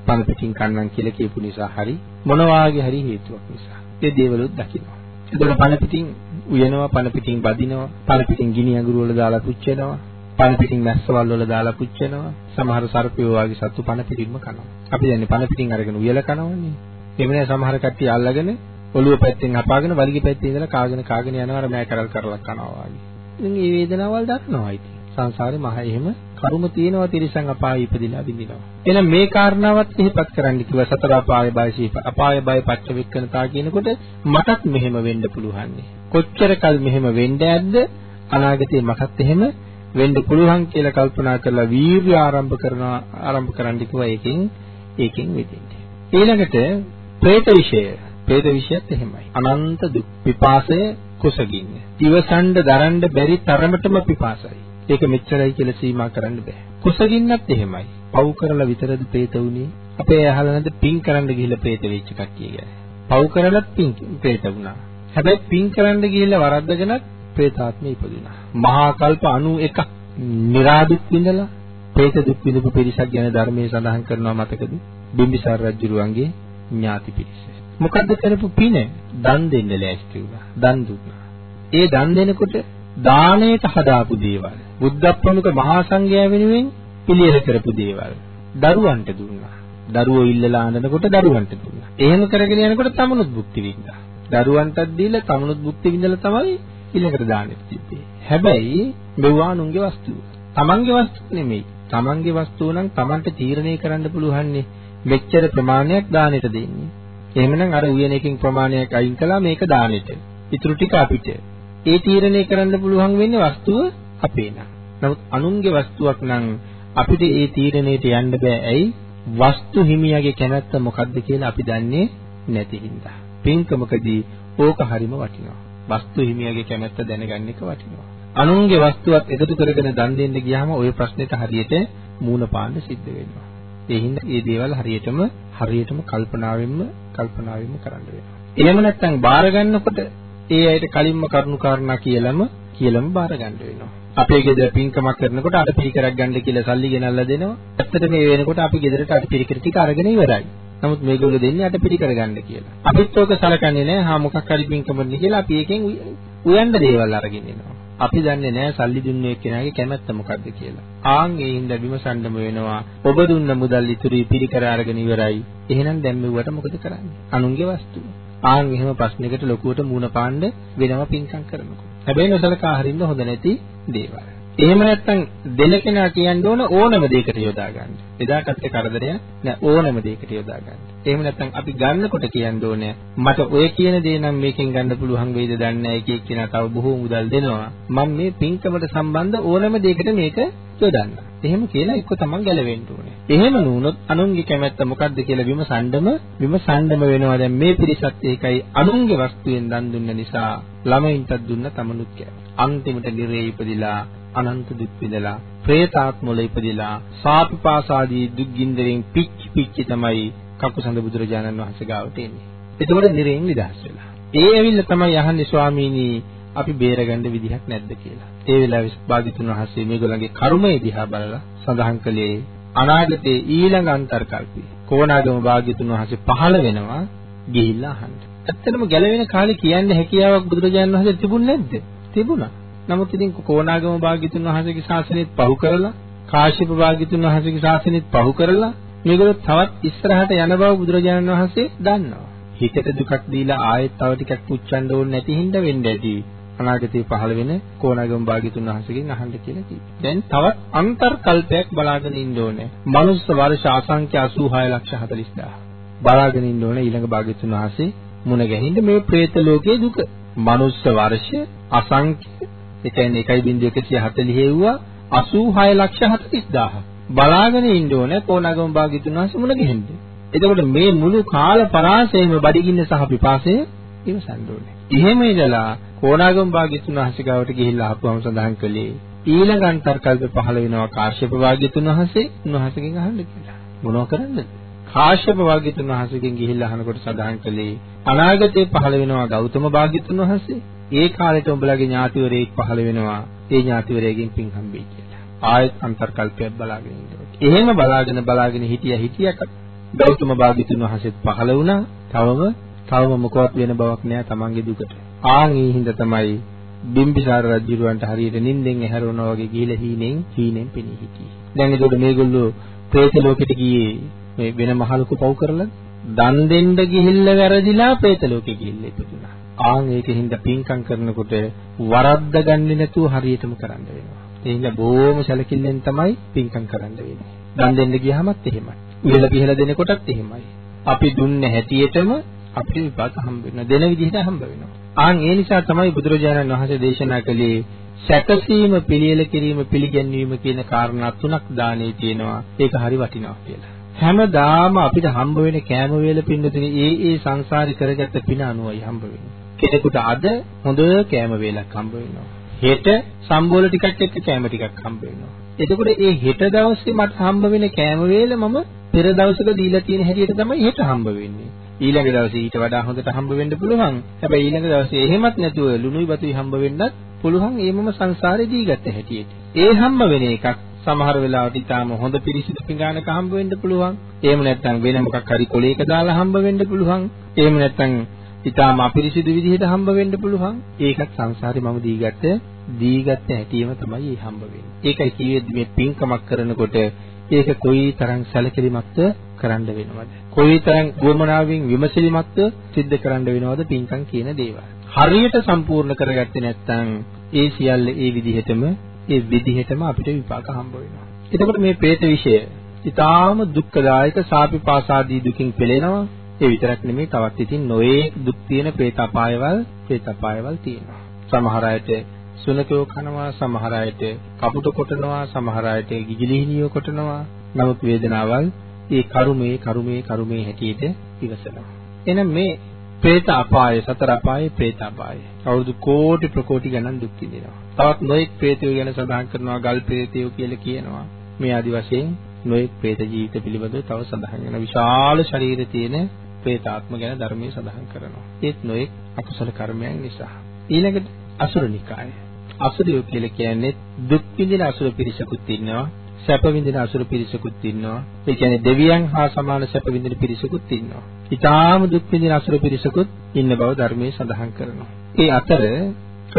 පණ පිටින් කන්නම් කියලා කියපු නිසා හරි මොන වාගේ හරි හේතුවක් නිසා. ඒ දේවලුත් දකිනවා. එතකොට පණ පිටින් උයනවා, පණ පිටින් බදිනවා, පණ පිටින් ගිනි අඟුරු වල දාලා පුච්චනවා. පණ පිටින් මැස්සවල් වල දාලා පුච්චනවා. සමහර සර්පයෝ වගේ සත්තු පණ පිටින්ම කනවා. අපි දන්නේ පණ පිටින් අරගෙන උයලා කනවනේ. එහෙම නෑ සමහර කට්ටිය අල්ලගෙන ඔළුව පැත්තෙන් අපාගෙන වලිගය පැත්තේ ඉඳලා කාගෙන කාගෙන යනවා අර මෑ කරල් කරලා කනවා වගේ. ඉතින් මේ වේදනාවල් දක්නවා ඉතින්. සංසාරේ මහ එහෙම කරුම තියෙනවා තිරිසන් අපාය ඉපදිලා විඳිනවා. එහෙනම් මේ කාරණාවත් ඉහිපත් කරන්න කිව්ව සතර අපාය බය සීප අපාය බය පච්චවික්කනතා කියනකොට මටත් මෙහෙම වෙන්න පුළුවන්. කොච්චර කල් මෙහෙම වෙන්න ඇද්ද අනාගතේ මටත් එහෙම වෙන්න පුළුවන් කියලා කල්පනා කරලා වීර්ය ආරම්භ කරනවා ආරම්භ කරන්න කිව්වා ඒකෙන් ඒකෙන් වෙදෙන්න. ඊළඟට പ്രേත විෂය. പ്രേත විෂයත් එහෙමයි. අනන්ත දුක් පිපාසය කුසගින්න. ඉවසන්ඩ දරන්න බැරි තරමටම පිපාසයි. ඒක මෙච්චරයි කියලා සීමා කරන්න බෑ. කුසගින්නත් එහෙමයි. පව් කරලා විතරද പ്രേත වුනේ? අපේ අහලා නැද්ද පින් කරන්න ගිහිල්ලා പ്രേත වෙච්ච කට්ටිය ගැන? පව් කරලත් පින් പ്രേත වුණා. හැබැයි පින් කරන්න ගිහිල්ලා වරද්දගෙන ප්‍රේතාත්මය ඉපදුනා. මහා කල්ප 91ක් નિરાදුක් විඳලා ප්‍රේත දුක් විඳපු පිරිසක් ගැන ධර්මයේ සඳහන් කරනවා මතකද? බිම්බිසාර රජුරුවන්ගේ ඥාති පිරිස. මොකද්ද කරපු පින? දන් දෙන්න ලෑස්ති වුණා. දන් දුන්නා. ඒ දන් දෙනකොට දාණයට හදාපු දේවල්, බුද්ධ ප්‍රමුඛ මහා සංඝයා වෙනුවෙන් පිළියෙල කරපු දේවල් දරුවන්ට දුන්නා. දරුවෝ ඉල්ලලා අඬනකොට දරුවන්ට දුන්නා. එහෙම කරගෙන යනකොට තමනුත් භුක්ති විඳා. දරුවන්ටත් දීලා තමනුත් භුක්ති විඳලා තමයි ඊළඟට දාන්නේ තිබ්බේ. හැබැයි මෙවුවානුන්ගේ වස්තුව. තමන්ගේ වස්තුව නෙමෙයි. තමන්ගේ වස්තුව නම් තමන්ට තීරණය කරන්න පුළුවන්නේ මෙච්චර ප්‍රමාණයක් දානෙට දෙන්නේ. එහෙමනම් අර උයන එකකින් ප්‍රමාණයක් අයින් කළා මේක දානෙට. ඉතුරු ටික අපිට. ඒ තීරණය කරන්න පුළුවන් වෙන්නේ වස්තුව අපේ නම්. නමුත් අනුන්ගේ වස්තුවක් නම් අපිට ඒ තීරණයට යන්න බෑ. ඇයි? වස්තු හිමියාගේ කැමැත්ත මොකද්ද කියලා අපි දන්නේ නැති හින්දා. පින්කමකදී ඕක හරිම වටිනවා. වස්තු හිමියාගේ කැමැත්ත දැනගන්න එක වටිනවා. අනුන්ගේ වස්තුවක් එකතු කරගෙන දන් දෙන්න ගියාම ওই ප්‍රශ්නෙට හරියට මූණ පාන්න සිද්ධ වෙනවා. ඒ හින්දා මේ දේවල් හරියටම හරියටම කල්පනාවෙන්ම කල්පනාවෙන්ම කරන්න වෙනවා. එහෙම නැත්නම් බාර ගන්නකොට ඒ අයට කලින්ම කරුණු කාරණා කියලාම කියලාම බාර ගන්න වෙනවා. අපේ ගෙදර පින්කමක් කරනකොට අර පිරිකරක් ගන්න කියලා සල්ලි ගෙනල්ලා දෙනවා. ඇත්තට මේ වෙනකොට අපි ගෙදරට අර පිරිකර ටික අරගෙන ඉවරයි. නමුත් මේගොල්ලෝ දෙන්නේ අට පිරිකර ගන්න කියලා. අපිත් ඕක සලකන්නේ නැහැ. හා මොකක් හරි පින්කමන්නේ කියලා අපි එකෙන් උයන්න දේවල් අරගෙන එනවා. අපි දන්නේ නැහැ සල්ලි දුන්නේ කෙනාගේ කැමැත්ත මොකද්ද කියලා. ආන් ඒ හින්දා විමසන්නම වෙනවා. ඔබ දුන්න මුදල් ඉතුරුයි පිරිකර අරගෙන ඉවරයි. එහෙනම් දැන් මෙව්වට මොකද කරන්නේ? අනුන්ගේ වස්තුව. ආන් එහෙම ප්‍රශ්නයකට ලොකුවට මූණ පාන්න වෙනවා පින්කම් කරනකොට. හැබැයි නොසලකා හරින්න හොඳ නැති දේවල්. එහෙම නැත්නම් දෙන කෙනා කියන්න ඕන ඕනම දෙයකට යොදා ගන්න. එදාටත් ඒ කරදරයක් නෑ ඕනම දෙයකට යොදා ගන්න. එහෙම නැත්නම් අපි ගන්නකොට කියන්න ඕනේ මට ඔය කියන දේ නම් මේකෙන් ගන්න පුළුවන් වෙයිද දන්නේ නැහැ එක එක්කෙනා තව බොහෝ මුදල් දෙනවා. මම මේ පින්කමට සම්බන්ධ ඕනම දෙයකට මේක යොදන්න. එහෙම කියලා එක්ක තමන් ගැලවෙන්න ඕනේ. එහෙම නුනොත් අනුන්ගේ කැමැත්ත මොකද්ද කියලා විමසන්නම විමසන්නම වෙනවා. දැන් මේ පිරිසත් ඒකයි අනුන්ගේ වස්තුවෙන් දන් දුන්න නිසා ළමයින්ටත් දුන්න තමනුත් කෑවා. අන්තිමට නිරේ ඉපදිලා අනන්ත දුක් විඳලා പ്രേතාත්මවල ඉපදිලා සාපිපාසාදී දුක් ගින්දරෙන් පිච්ච පිච්ච තමයි කකුසඳ බුදුරජාණන් වහන්සේ ගාවට එන්නේ. එතකොට නිරයෙන් නිදහස් වෙලා. ඒ ඇවිල්ලා තමයි අහන්නේ ස්වාමීනි අපි බේරගන්න විදිහක් නැද්ද කියලා. ඒ වෙලාවේ බාධිතුන් වහන්සේ මේගොල්ලන්ගේ කර්මය දිහා බලලා සඳහන් කළේ අනාගතයේ ඊළඟ අන්තර්කල්පය. කොවනාගම බාධිතුන් වහන්සේ පහළ වෙනවා ගිහිල්ලා අහන්න. ඇත්තටම ගැලවෙන කාලේ කියන්න හැකියාවක් බුදුරජාණන් වහන්සේ තිබුණ නැද්ද? තිබුණා. නමුත් ඉතින් කොණාගම භාග්‍යතුන් වහන්සේගේ ශාසනයත් පහු කරලා කාශ්‍යප භාග්‍යතුන් වහන්සේගේ ශාසනයත් පහු කරලා මේගොල්ලෝ තවත් ඉස්සරහට යන බව බුදුරජාණන් වහන්සේ දන්නවා. හිතට දුකක් දීලා ආයෙත් තව ටිකක් පුච්චන්න ඕනේ නැති හින්දා වෙන්න ඇති. අනාගතයේ පහළ වෙන කෝණාගම භාග්‍යතුන් වහන්සේගෙන් අහන්න කියලා කිව්වා. දැන් තවත් අන්තර්කල්පයක් බලාගෙන ඉන්න ඕනේ. මනුස්ස වර්ෂ අසංඛ්‍ය 86 ලක්ෂ 40000. බලාගෙන ඉන්න ඕනේ ඊළඟ භාග්‍යතුන් වහන්සේ මුණ ගැහින්න මේ പ്രേත ලෝකයේ දුක. මනුස්ස වර්ෂ අසංඛ්‍ය ඒ කියන්නේ 1.140 හෙව්වා 86 ලක්ෂ 40000. බලාගෙන ඉන්න ඕනේ කෝණාගම භාග්‍යතුන් වහන්සේ මුණ ගැහෙන්න. එතකොට මේ මුළු කාල පරාසයම බඩගින්න සහ පිපාසය ඉවසන්න ඕනේ. එහෙම ඉඳලා කෝණාගම භාග්‍යතුන් වහන්සේ ගාවට ගිහිල්ලා ආපුවම සඳහන් කළේ ඊළඟ අන්තර්කල්ප පහළ වෙනවා කාශ්‍යප භාග්‍යතුන් වහන්සේ උන්වහන්සේගෙන් අහන්න කියලා. මොනව කරන්නද? කාශ්‍යප භාග්‍යතුන් වහන්සේගෙන් ගිහිල්ලා අහනකොට සඳහන් කළේ අනාගතේ පහළ වෙනවා ගෞතම භාග්‍යතුන් වහන්සේ. ඒ කාලෙට උඹලගේ ඥාතිවරයෙක් පහළ වෙනවා ඒ ඥාතිවරයෙක්ගෙන් පින් හම්බෙයි කියලා. ආයෙත් අන්තර්කල්පයක් බලාගෙන ඉන්නවා. එහෙම බලාගෙන බලාගෙන හිටියා හිටියක ගෞතම භාග්‍යතුන් වහන්සේත් පහළ වුණා. තවම තවම මොකවත් වෙන බවක් නෑ Tamange දුකට. ආන් ඒ හින්දා තමයි බිම්බිසාර රජුරවන්ට හරියට නිින්දෙන් ඇහැරුණා වගේ ගිහිලා හීනෙන් හීනෙන් පෙනී හිටියේ. දැන් ඒකට මේගොල්ලෝ ප්‍රේත ලෝකෙට ගියේ මේ වෙන මහලුකු පව් කරලා දන් දෙන්න ගිහිල්ලා වැරදිලා ප්‍රේත ලෝකෙ ගිහිල්ලා ඉපදුනා. ආන් ඒකෙන් ද පින්කම් කරනකොට වරද්ද ගන්නේ නැතුව හරියටම කරන්න වෙනවා. ඒ හින්දා බොහොම සැලකිල්ලෙන් තමයි පින්කම් කරන්න වෙන්නේ. දන් දෙන්න ගියාමත් එහෙමයි. ඉහළ පිහළ දෙනකොටත් එහෙමයි. අපි දුන්න හැටියටම අපිට විපාක හම්බ වෙනවා. දෙන විදිහට හම්බ වෙනවා. ආන් ඒ නිසා තමයි බුදුරජාණන් වහන්සේ දේශනා කළේ සැකසීම පිළියෙල කිරීම පිළිගැන්වීම කියන කාරණා තුනක් දානේ තියෙනවා. ඒක හරි වටිනවා කියලා. හැමදාම අපිට හම්බ වෙන කෑම වේල පින්නතුනේ ඒ ඒ සංසාරي කරගත්ත පින අනුවයි හම්බ වෙන්නේ. කෙනෙකුට අද හොඳ කෑම වේලක් හම්බ වෙනවා. හෙට සම්බෝල ටිකක් එක්ක කෑම ටිකක් හම්බ වෙනවා. එතකොට ඒ හෙට දවසේ මට හම්බ වෙන කෑම වේල මම පෙර දවසක දීලා තියෙන හැටියට තමයි හෙට හම්බ වෙන්නේ. ඊළඟ දවසේ ඊට වඩා හොඳට හම්බ වෙන්න පුළුවන්. හැබැයි ඊළඟ දවසේ එහෙමත් නැතුව ලුණුයි බතුයි හම්බ වෙන්නත් පුළුවන් ඒ මම සංසාරේ දීගත්ත හැටියට. ඒ හම්බ වෙන එකක් සමහර වෙලාවට ඊටාම හොඳ පිරිසිදු පිඟානක හම්බ වෙන්න පුළුවන්. එහෙම නැත්නම් වෙන මොකක් හරි කොලයක දාලා හම්බ වෙන්න පුළුවන්. එහෙම නැත්නම් ඊටාම අපිරිසිදු විදිහට හම්බ වෙන්න පුළුවන්. ඒකත් සංසාරේ මම දීගත්ත දීගත්ත හැටියෙම තමයි මේ හම්බ වෙන්නේ. ඒකයි කිව්වේ මේ පින්කමක් කරනකොට ඒක කොයි තරම් සැලකිලිමත්ව කරන්න වෙනවද? කොයි තරම් ගොමනාවෙන් විමසිලිමත්ව සිද්ධ කරන්න වෙනවද පින්කම් කියන දේවල්. හරියට සම්පූර්ණ කරගත්තේ නැත්නම් ඒ සියල්ල ඒ විදිහටම ඒ විදිහටම අපිට විපාක හම්බ වෙනවා. එතකොට මේ പ്രേත විෂය ඊටාම දුක්ඛදායක සාපිපාසාදී දුකින් පෙළෙනවා. ඒ විතරක් නෙමෙයි තවත් ඉතින් නොයේ දුක් තියෙන പ്രേත අපායවල් പ്രേත අපායවල් තියෙනවා. සමහර අයට සුනකයෝ කනවා, සමහර අයට කපුට කොටනවා, සමහර අයට ගිජිලිහිනියෝ කොටනවා. නමුත් වේදනාවල් ඒ කරුමේ කරුමේ කරුමේ හැටියට ඉවසනවා. එහෙනම් මේ പ്രേත අපාය සතර අපායේ പ്രേත අපාය. අවුරුදු කෝටි ප්‍රකෝටි ගණන් දුක් විඳිනවා. තවත් නොයෙක් പ്രേතයෝ ගැන සඳහන් කරනවා ගල් പ്രേතයෝ කියලා කියනවා. මේ ආදි වශයෙන් නොයෙක් പ്രേත ජීවිත පිළිබඳව තව සඳහන් වෙන විශාල ශරීරය තියෙන പ്രേතාත්ම ගැන ධර්මයේ සඳහන් කරනවා. ඒත් නොඑක් අකුසල කර්මයන් නිසා. ඊළඟට අසුරනිකාය. අසුරයෝ කියලා කියන්නේ දුක් විඳින අසුර පිරිසකුත් ඉන්නවා. සැප විඳින අසුර පිරිසකුත් ඉන්නවා. ඒ කියන්නේ දෙවියන් හා සමාන සැප විඳින පිරිසකුත් ඉන්නවා. ඊටාම දුක් විඳින අසුර පිරිසකුත් ඉන්න බව ධර්මයේ සඳහන් කරනවා. ඒ අතර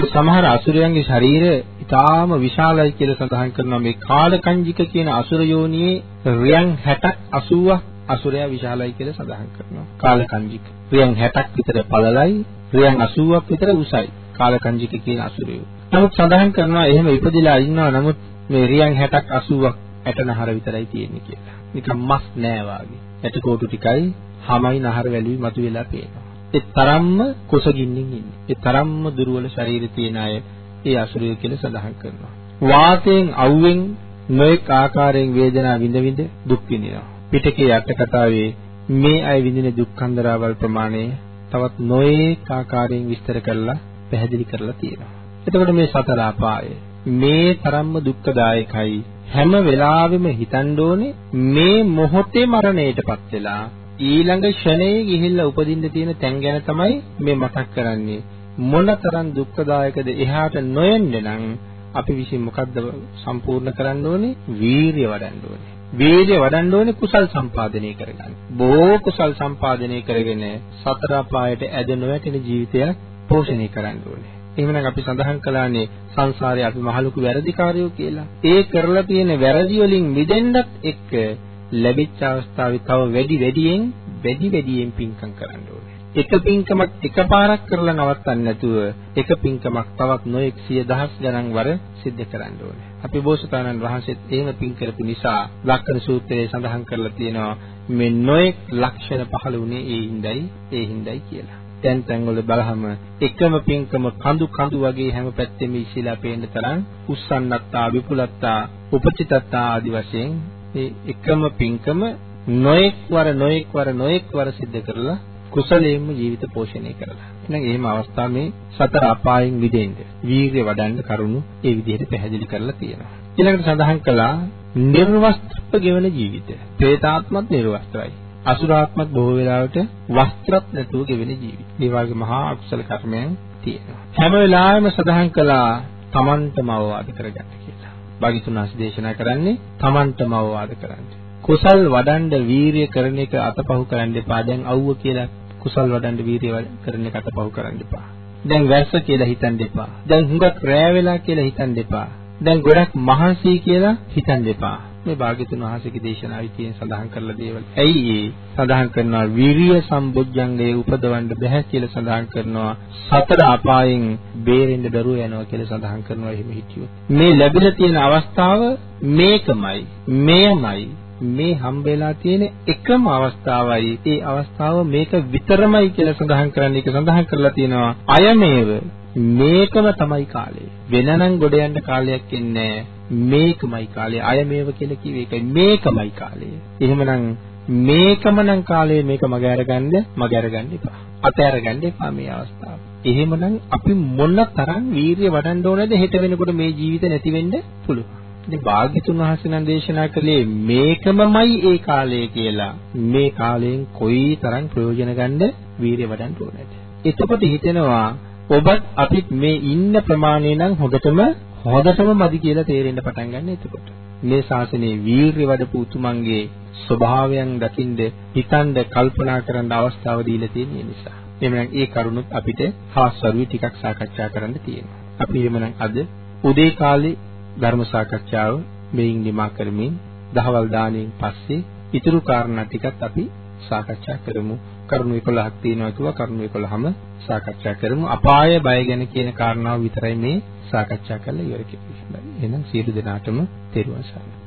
සමහර අසුරයන්ගේ ශරීරය ඊටාම විශාලයි කියලා සඳහන් කරනවා මේ කාලකංජික කියන අසුර යෝනියේ රියන් 60ක් 80ක් අසුරයා විශාලයි කියලා සඳහන් කරනවා. කාලකංජික. රියන් 60ක් විතර පළලයි, රියන් 80ක් විතර උසයි. කාලකංජික කියන අසුරයෝ. නමුත් සඳහන් කරනවා එහෙම ඉපදිලා ඉන්නවා නමුත් මේ රියන් 60ක් 80ක් ඇටනහර විතරයි තියෙන්නේ කියලා. නිකන් මස් නෑ වාගේ. ඇටකොටු ටිකයි, හමයි නහර වැලුයි මතුවෙලා පේනවා. ඒ තරම්ම කුසගින්නින් ඉන්නේ. ඒ තරම්ම දුර්වල ශරීරය තියෙන අය ඒ අසුරය කියලා සඳහන් කරනවා. වාතයෙන් අවුවෙන් නොඑක ආකාරයෙන් වේදනා විඳ විඳ දුක් විඳිනවා. පිටකේ යට කතාවේ මේ අය විඳින දුක් කන්දරාවල් ප්‍රමාණය තවත් නොඑක ආකාරයෙන් විස්තර කරලා පැහැදිලි කරලා තියෙනවා. එතකොට මේ සතර අපාය මේ තරම්ම දුක්ඛදායකයි. හැම වෙලාවෙම හිතන්න ඕනේ මේ මොහොතේ මරණයටපත් වෙලා ඊළඟ ෂණයේ ගිහිල්ලා උපදින්න තියෙන තැන් ගැන තමයි මේ මතක් කරන්නේ. මොනතරම් දුක්ඛදායකද එහාට නොයන්න නම් අපි විසින් මොකද්ද සම්පූර්ණ කරන්න ඕනේ? වීරිය වඩන්න ඕනේ. වීරිය වඩන්න ඕනේ කුසල් සම්පාදනය කරගන්න බොහෝ කුසල් සම්පාදනය කරගෙන සතර පායට ඇද නොවැටෙන ජීවිතයක් පෝෂණය කරන්න ඕනේ එහෙමනම් අපි සඳහන් කළානේ සංසාරේ අපි මහලුකු වැරදිකාරයෝ කියලා. ඒ කරලා තියෙන වැරදි වලින් මිදෙන්නත් එක්ක ලැබිච්ච අවස්ථාවේ තව වැඩි වැඩියෙන් වැඩි වැඩියෙන් පින්කම් කරන්න ඕනේ. එක පින්කමක් එකපාරක් කරලා නවත්තන්න නැතුව එක පින්කමක් තවත් නොඑක් සිය දහස් ගණන් වර සිද්ධ කරන්න ඕනේ. අපි බෝසතාණන් වහන්සේත් එහෙම පින් කරපු නිසා ලක්කන සූත්‍රයේ සඳහන් කරලා තියෙනවා මේ නොඑක් ලක්ෂණ පහළ වුණේ ඒ හිඳයි ඒ හිඳයි කියලා. තැන් තැන් වල බලහම එකම පින්කම කඳු කඳු වගේ හැම පැත්තෙම ඉසිලා පේන්න තරම් උස්සන්නත්තා විපුලත්තා උපචිතත්තා ආදි වශයෙන් මේ එකම පින්කම නොඑක් වර නොඑක් වර නොඑක් වර සිද්ධ කරලා කුසලයෙන්ම ජීවිත පෝෂණය කරලා. එහෙනම් එහෙම අවස්ථා මේ සතර අපායෙන් මිදෙන්න වීර්ය වඩන්න කරුණු ඒ විදිහට පැහැදිලි කරලා තියෙනවා. ඊළඟට සඳහන් කළා නිර්වස්ත්‍රව ගෙවන ජීවිතය. പ്രേතාත්මත් නිර්වස්ත්‍රයි. අසුරාත්මත් බොහෝ වෙලාවට වස්ත්‍රත් නැතුව ගෙවෙන ජීවිත. ඒ වගේ මහා අකුසල කර්මයන් තියෙනවා. හැම වෙලාවෙම සඳහන් කළා තමන්ටම අවවාද කරගන්න කියලා. භාග්‍යතුන් වහන්සේ දේශනා කරන්නේ තමන්ටම අවවාද කරන්න. කුසල් වඩන්න වීරිය කරන එක අතපහු කරන්න එපා. දැන් අවුව කියලා කුසල් වඩන්න වීරිය කරන එක අතපහු කරන්න එපා. දැන් වැස්ස කියලා හිතන්න එපා. දැන් හුඟක් රෑ වෙලා කියලා හිතන්න එපා. දැන් ගොඩක් මහන්සි කියලා හිතන්න එපා. මේ භාග්‍යතුන් වහන්සේගේ දේශනාවේ තියෙන සඳහන් කරලා දේවල්. ඇයි ඒ සඳහන් කරනවා විරිය සම්බොජ්ජංගේ උපදවන්න බෑ කියලා සඳහන් කරනවා. සතර අපායෙන් බේරෙන්න දරුව යනවා කියලා සඳහන් කරනවා එහෙම හිටියොත්. මේ ලැබිලා තියෙන අවස්ථාව මේකමයි. මෙයමයි. මේ හම්බෙලා තියෙන එකම අවස්ථාවයි. ඒ අවස්ථාව මේක විතරමයි කියලා සඳහන් කරන්නේ. ඒක සඳහන් කරලා තියෙනවා. අයමේව මේකම තමයි කාලය. වෙනනම් ගොඩ යන්න කාලයක් ඉන්නේ මේකමයි කාලය. අය මේව කියලා කිව්වේ ඒකයි මේකමයි කාලය. එහෙමනම් මේකම නම් කාලය මේක මග අරගන්න මග අරගන්න එපා. අතෑරගන්න එපා මේ අවස්ථාව. එහෙමනම් අපි මොන තරම් වීරිය වඩන්න ඕනද හෙට වෙනකොට මේ ජීවිත නැති වෙන්න පුළුවන්. ඉතින් භාග්‍යතුන් වහන්සේ නම් දේශනා කළේ මේකමමයි ඒ කාලය කියලා. මේ කාලයෙන් කොයි තරම් ප්‍රයෝජන ගන්න වීරිය වඩන්න ඕනද? එතකොට හිතෙනවා ඔබත් අපිත් මේ ඉන්න ප්‍රමාණය නම් හොඳටම හොඳටම මදි කියලා තේරෙන්න පටන් ගන්න එතකොට. මේ ශාසනයේ වීරිය වඩපු උතුමන්ගේ ස්වභාවයන් දකින්ද හිතන්ද කල්පනා කරන්න අවස්ථාව දීලා තියෙන නිසා. එhmenan ඒ කරුණුත් අපිට හාස්වරුවේ ටිකක් සාකච්ඡා කරන්න තියෙනවා. අපි එhmenan අද උදේ කාලේ ධර්ම සාකච්ඡාව මෙයින් නිමා කරමින් දහවල් දාණයෙන් පස්සේ ඊතුරු කාරණා ටිකත් අපි සාකච්ඡා කරමු. කරුණු 11ක් තියෙනවා කිව්වා කරුණු 11ම සාකච්ඡා කරමු. අපාය බය ගැන කියන කාරණාව විතරයි මේ සාකච්ඡා කරලා ඉවර කෙරෙන්නේ. එහෙනම් සියලු දෙනාටම තෙරුවන් සරණයි.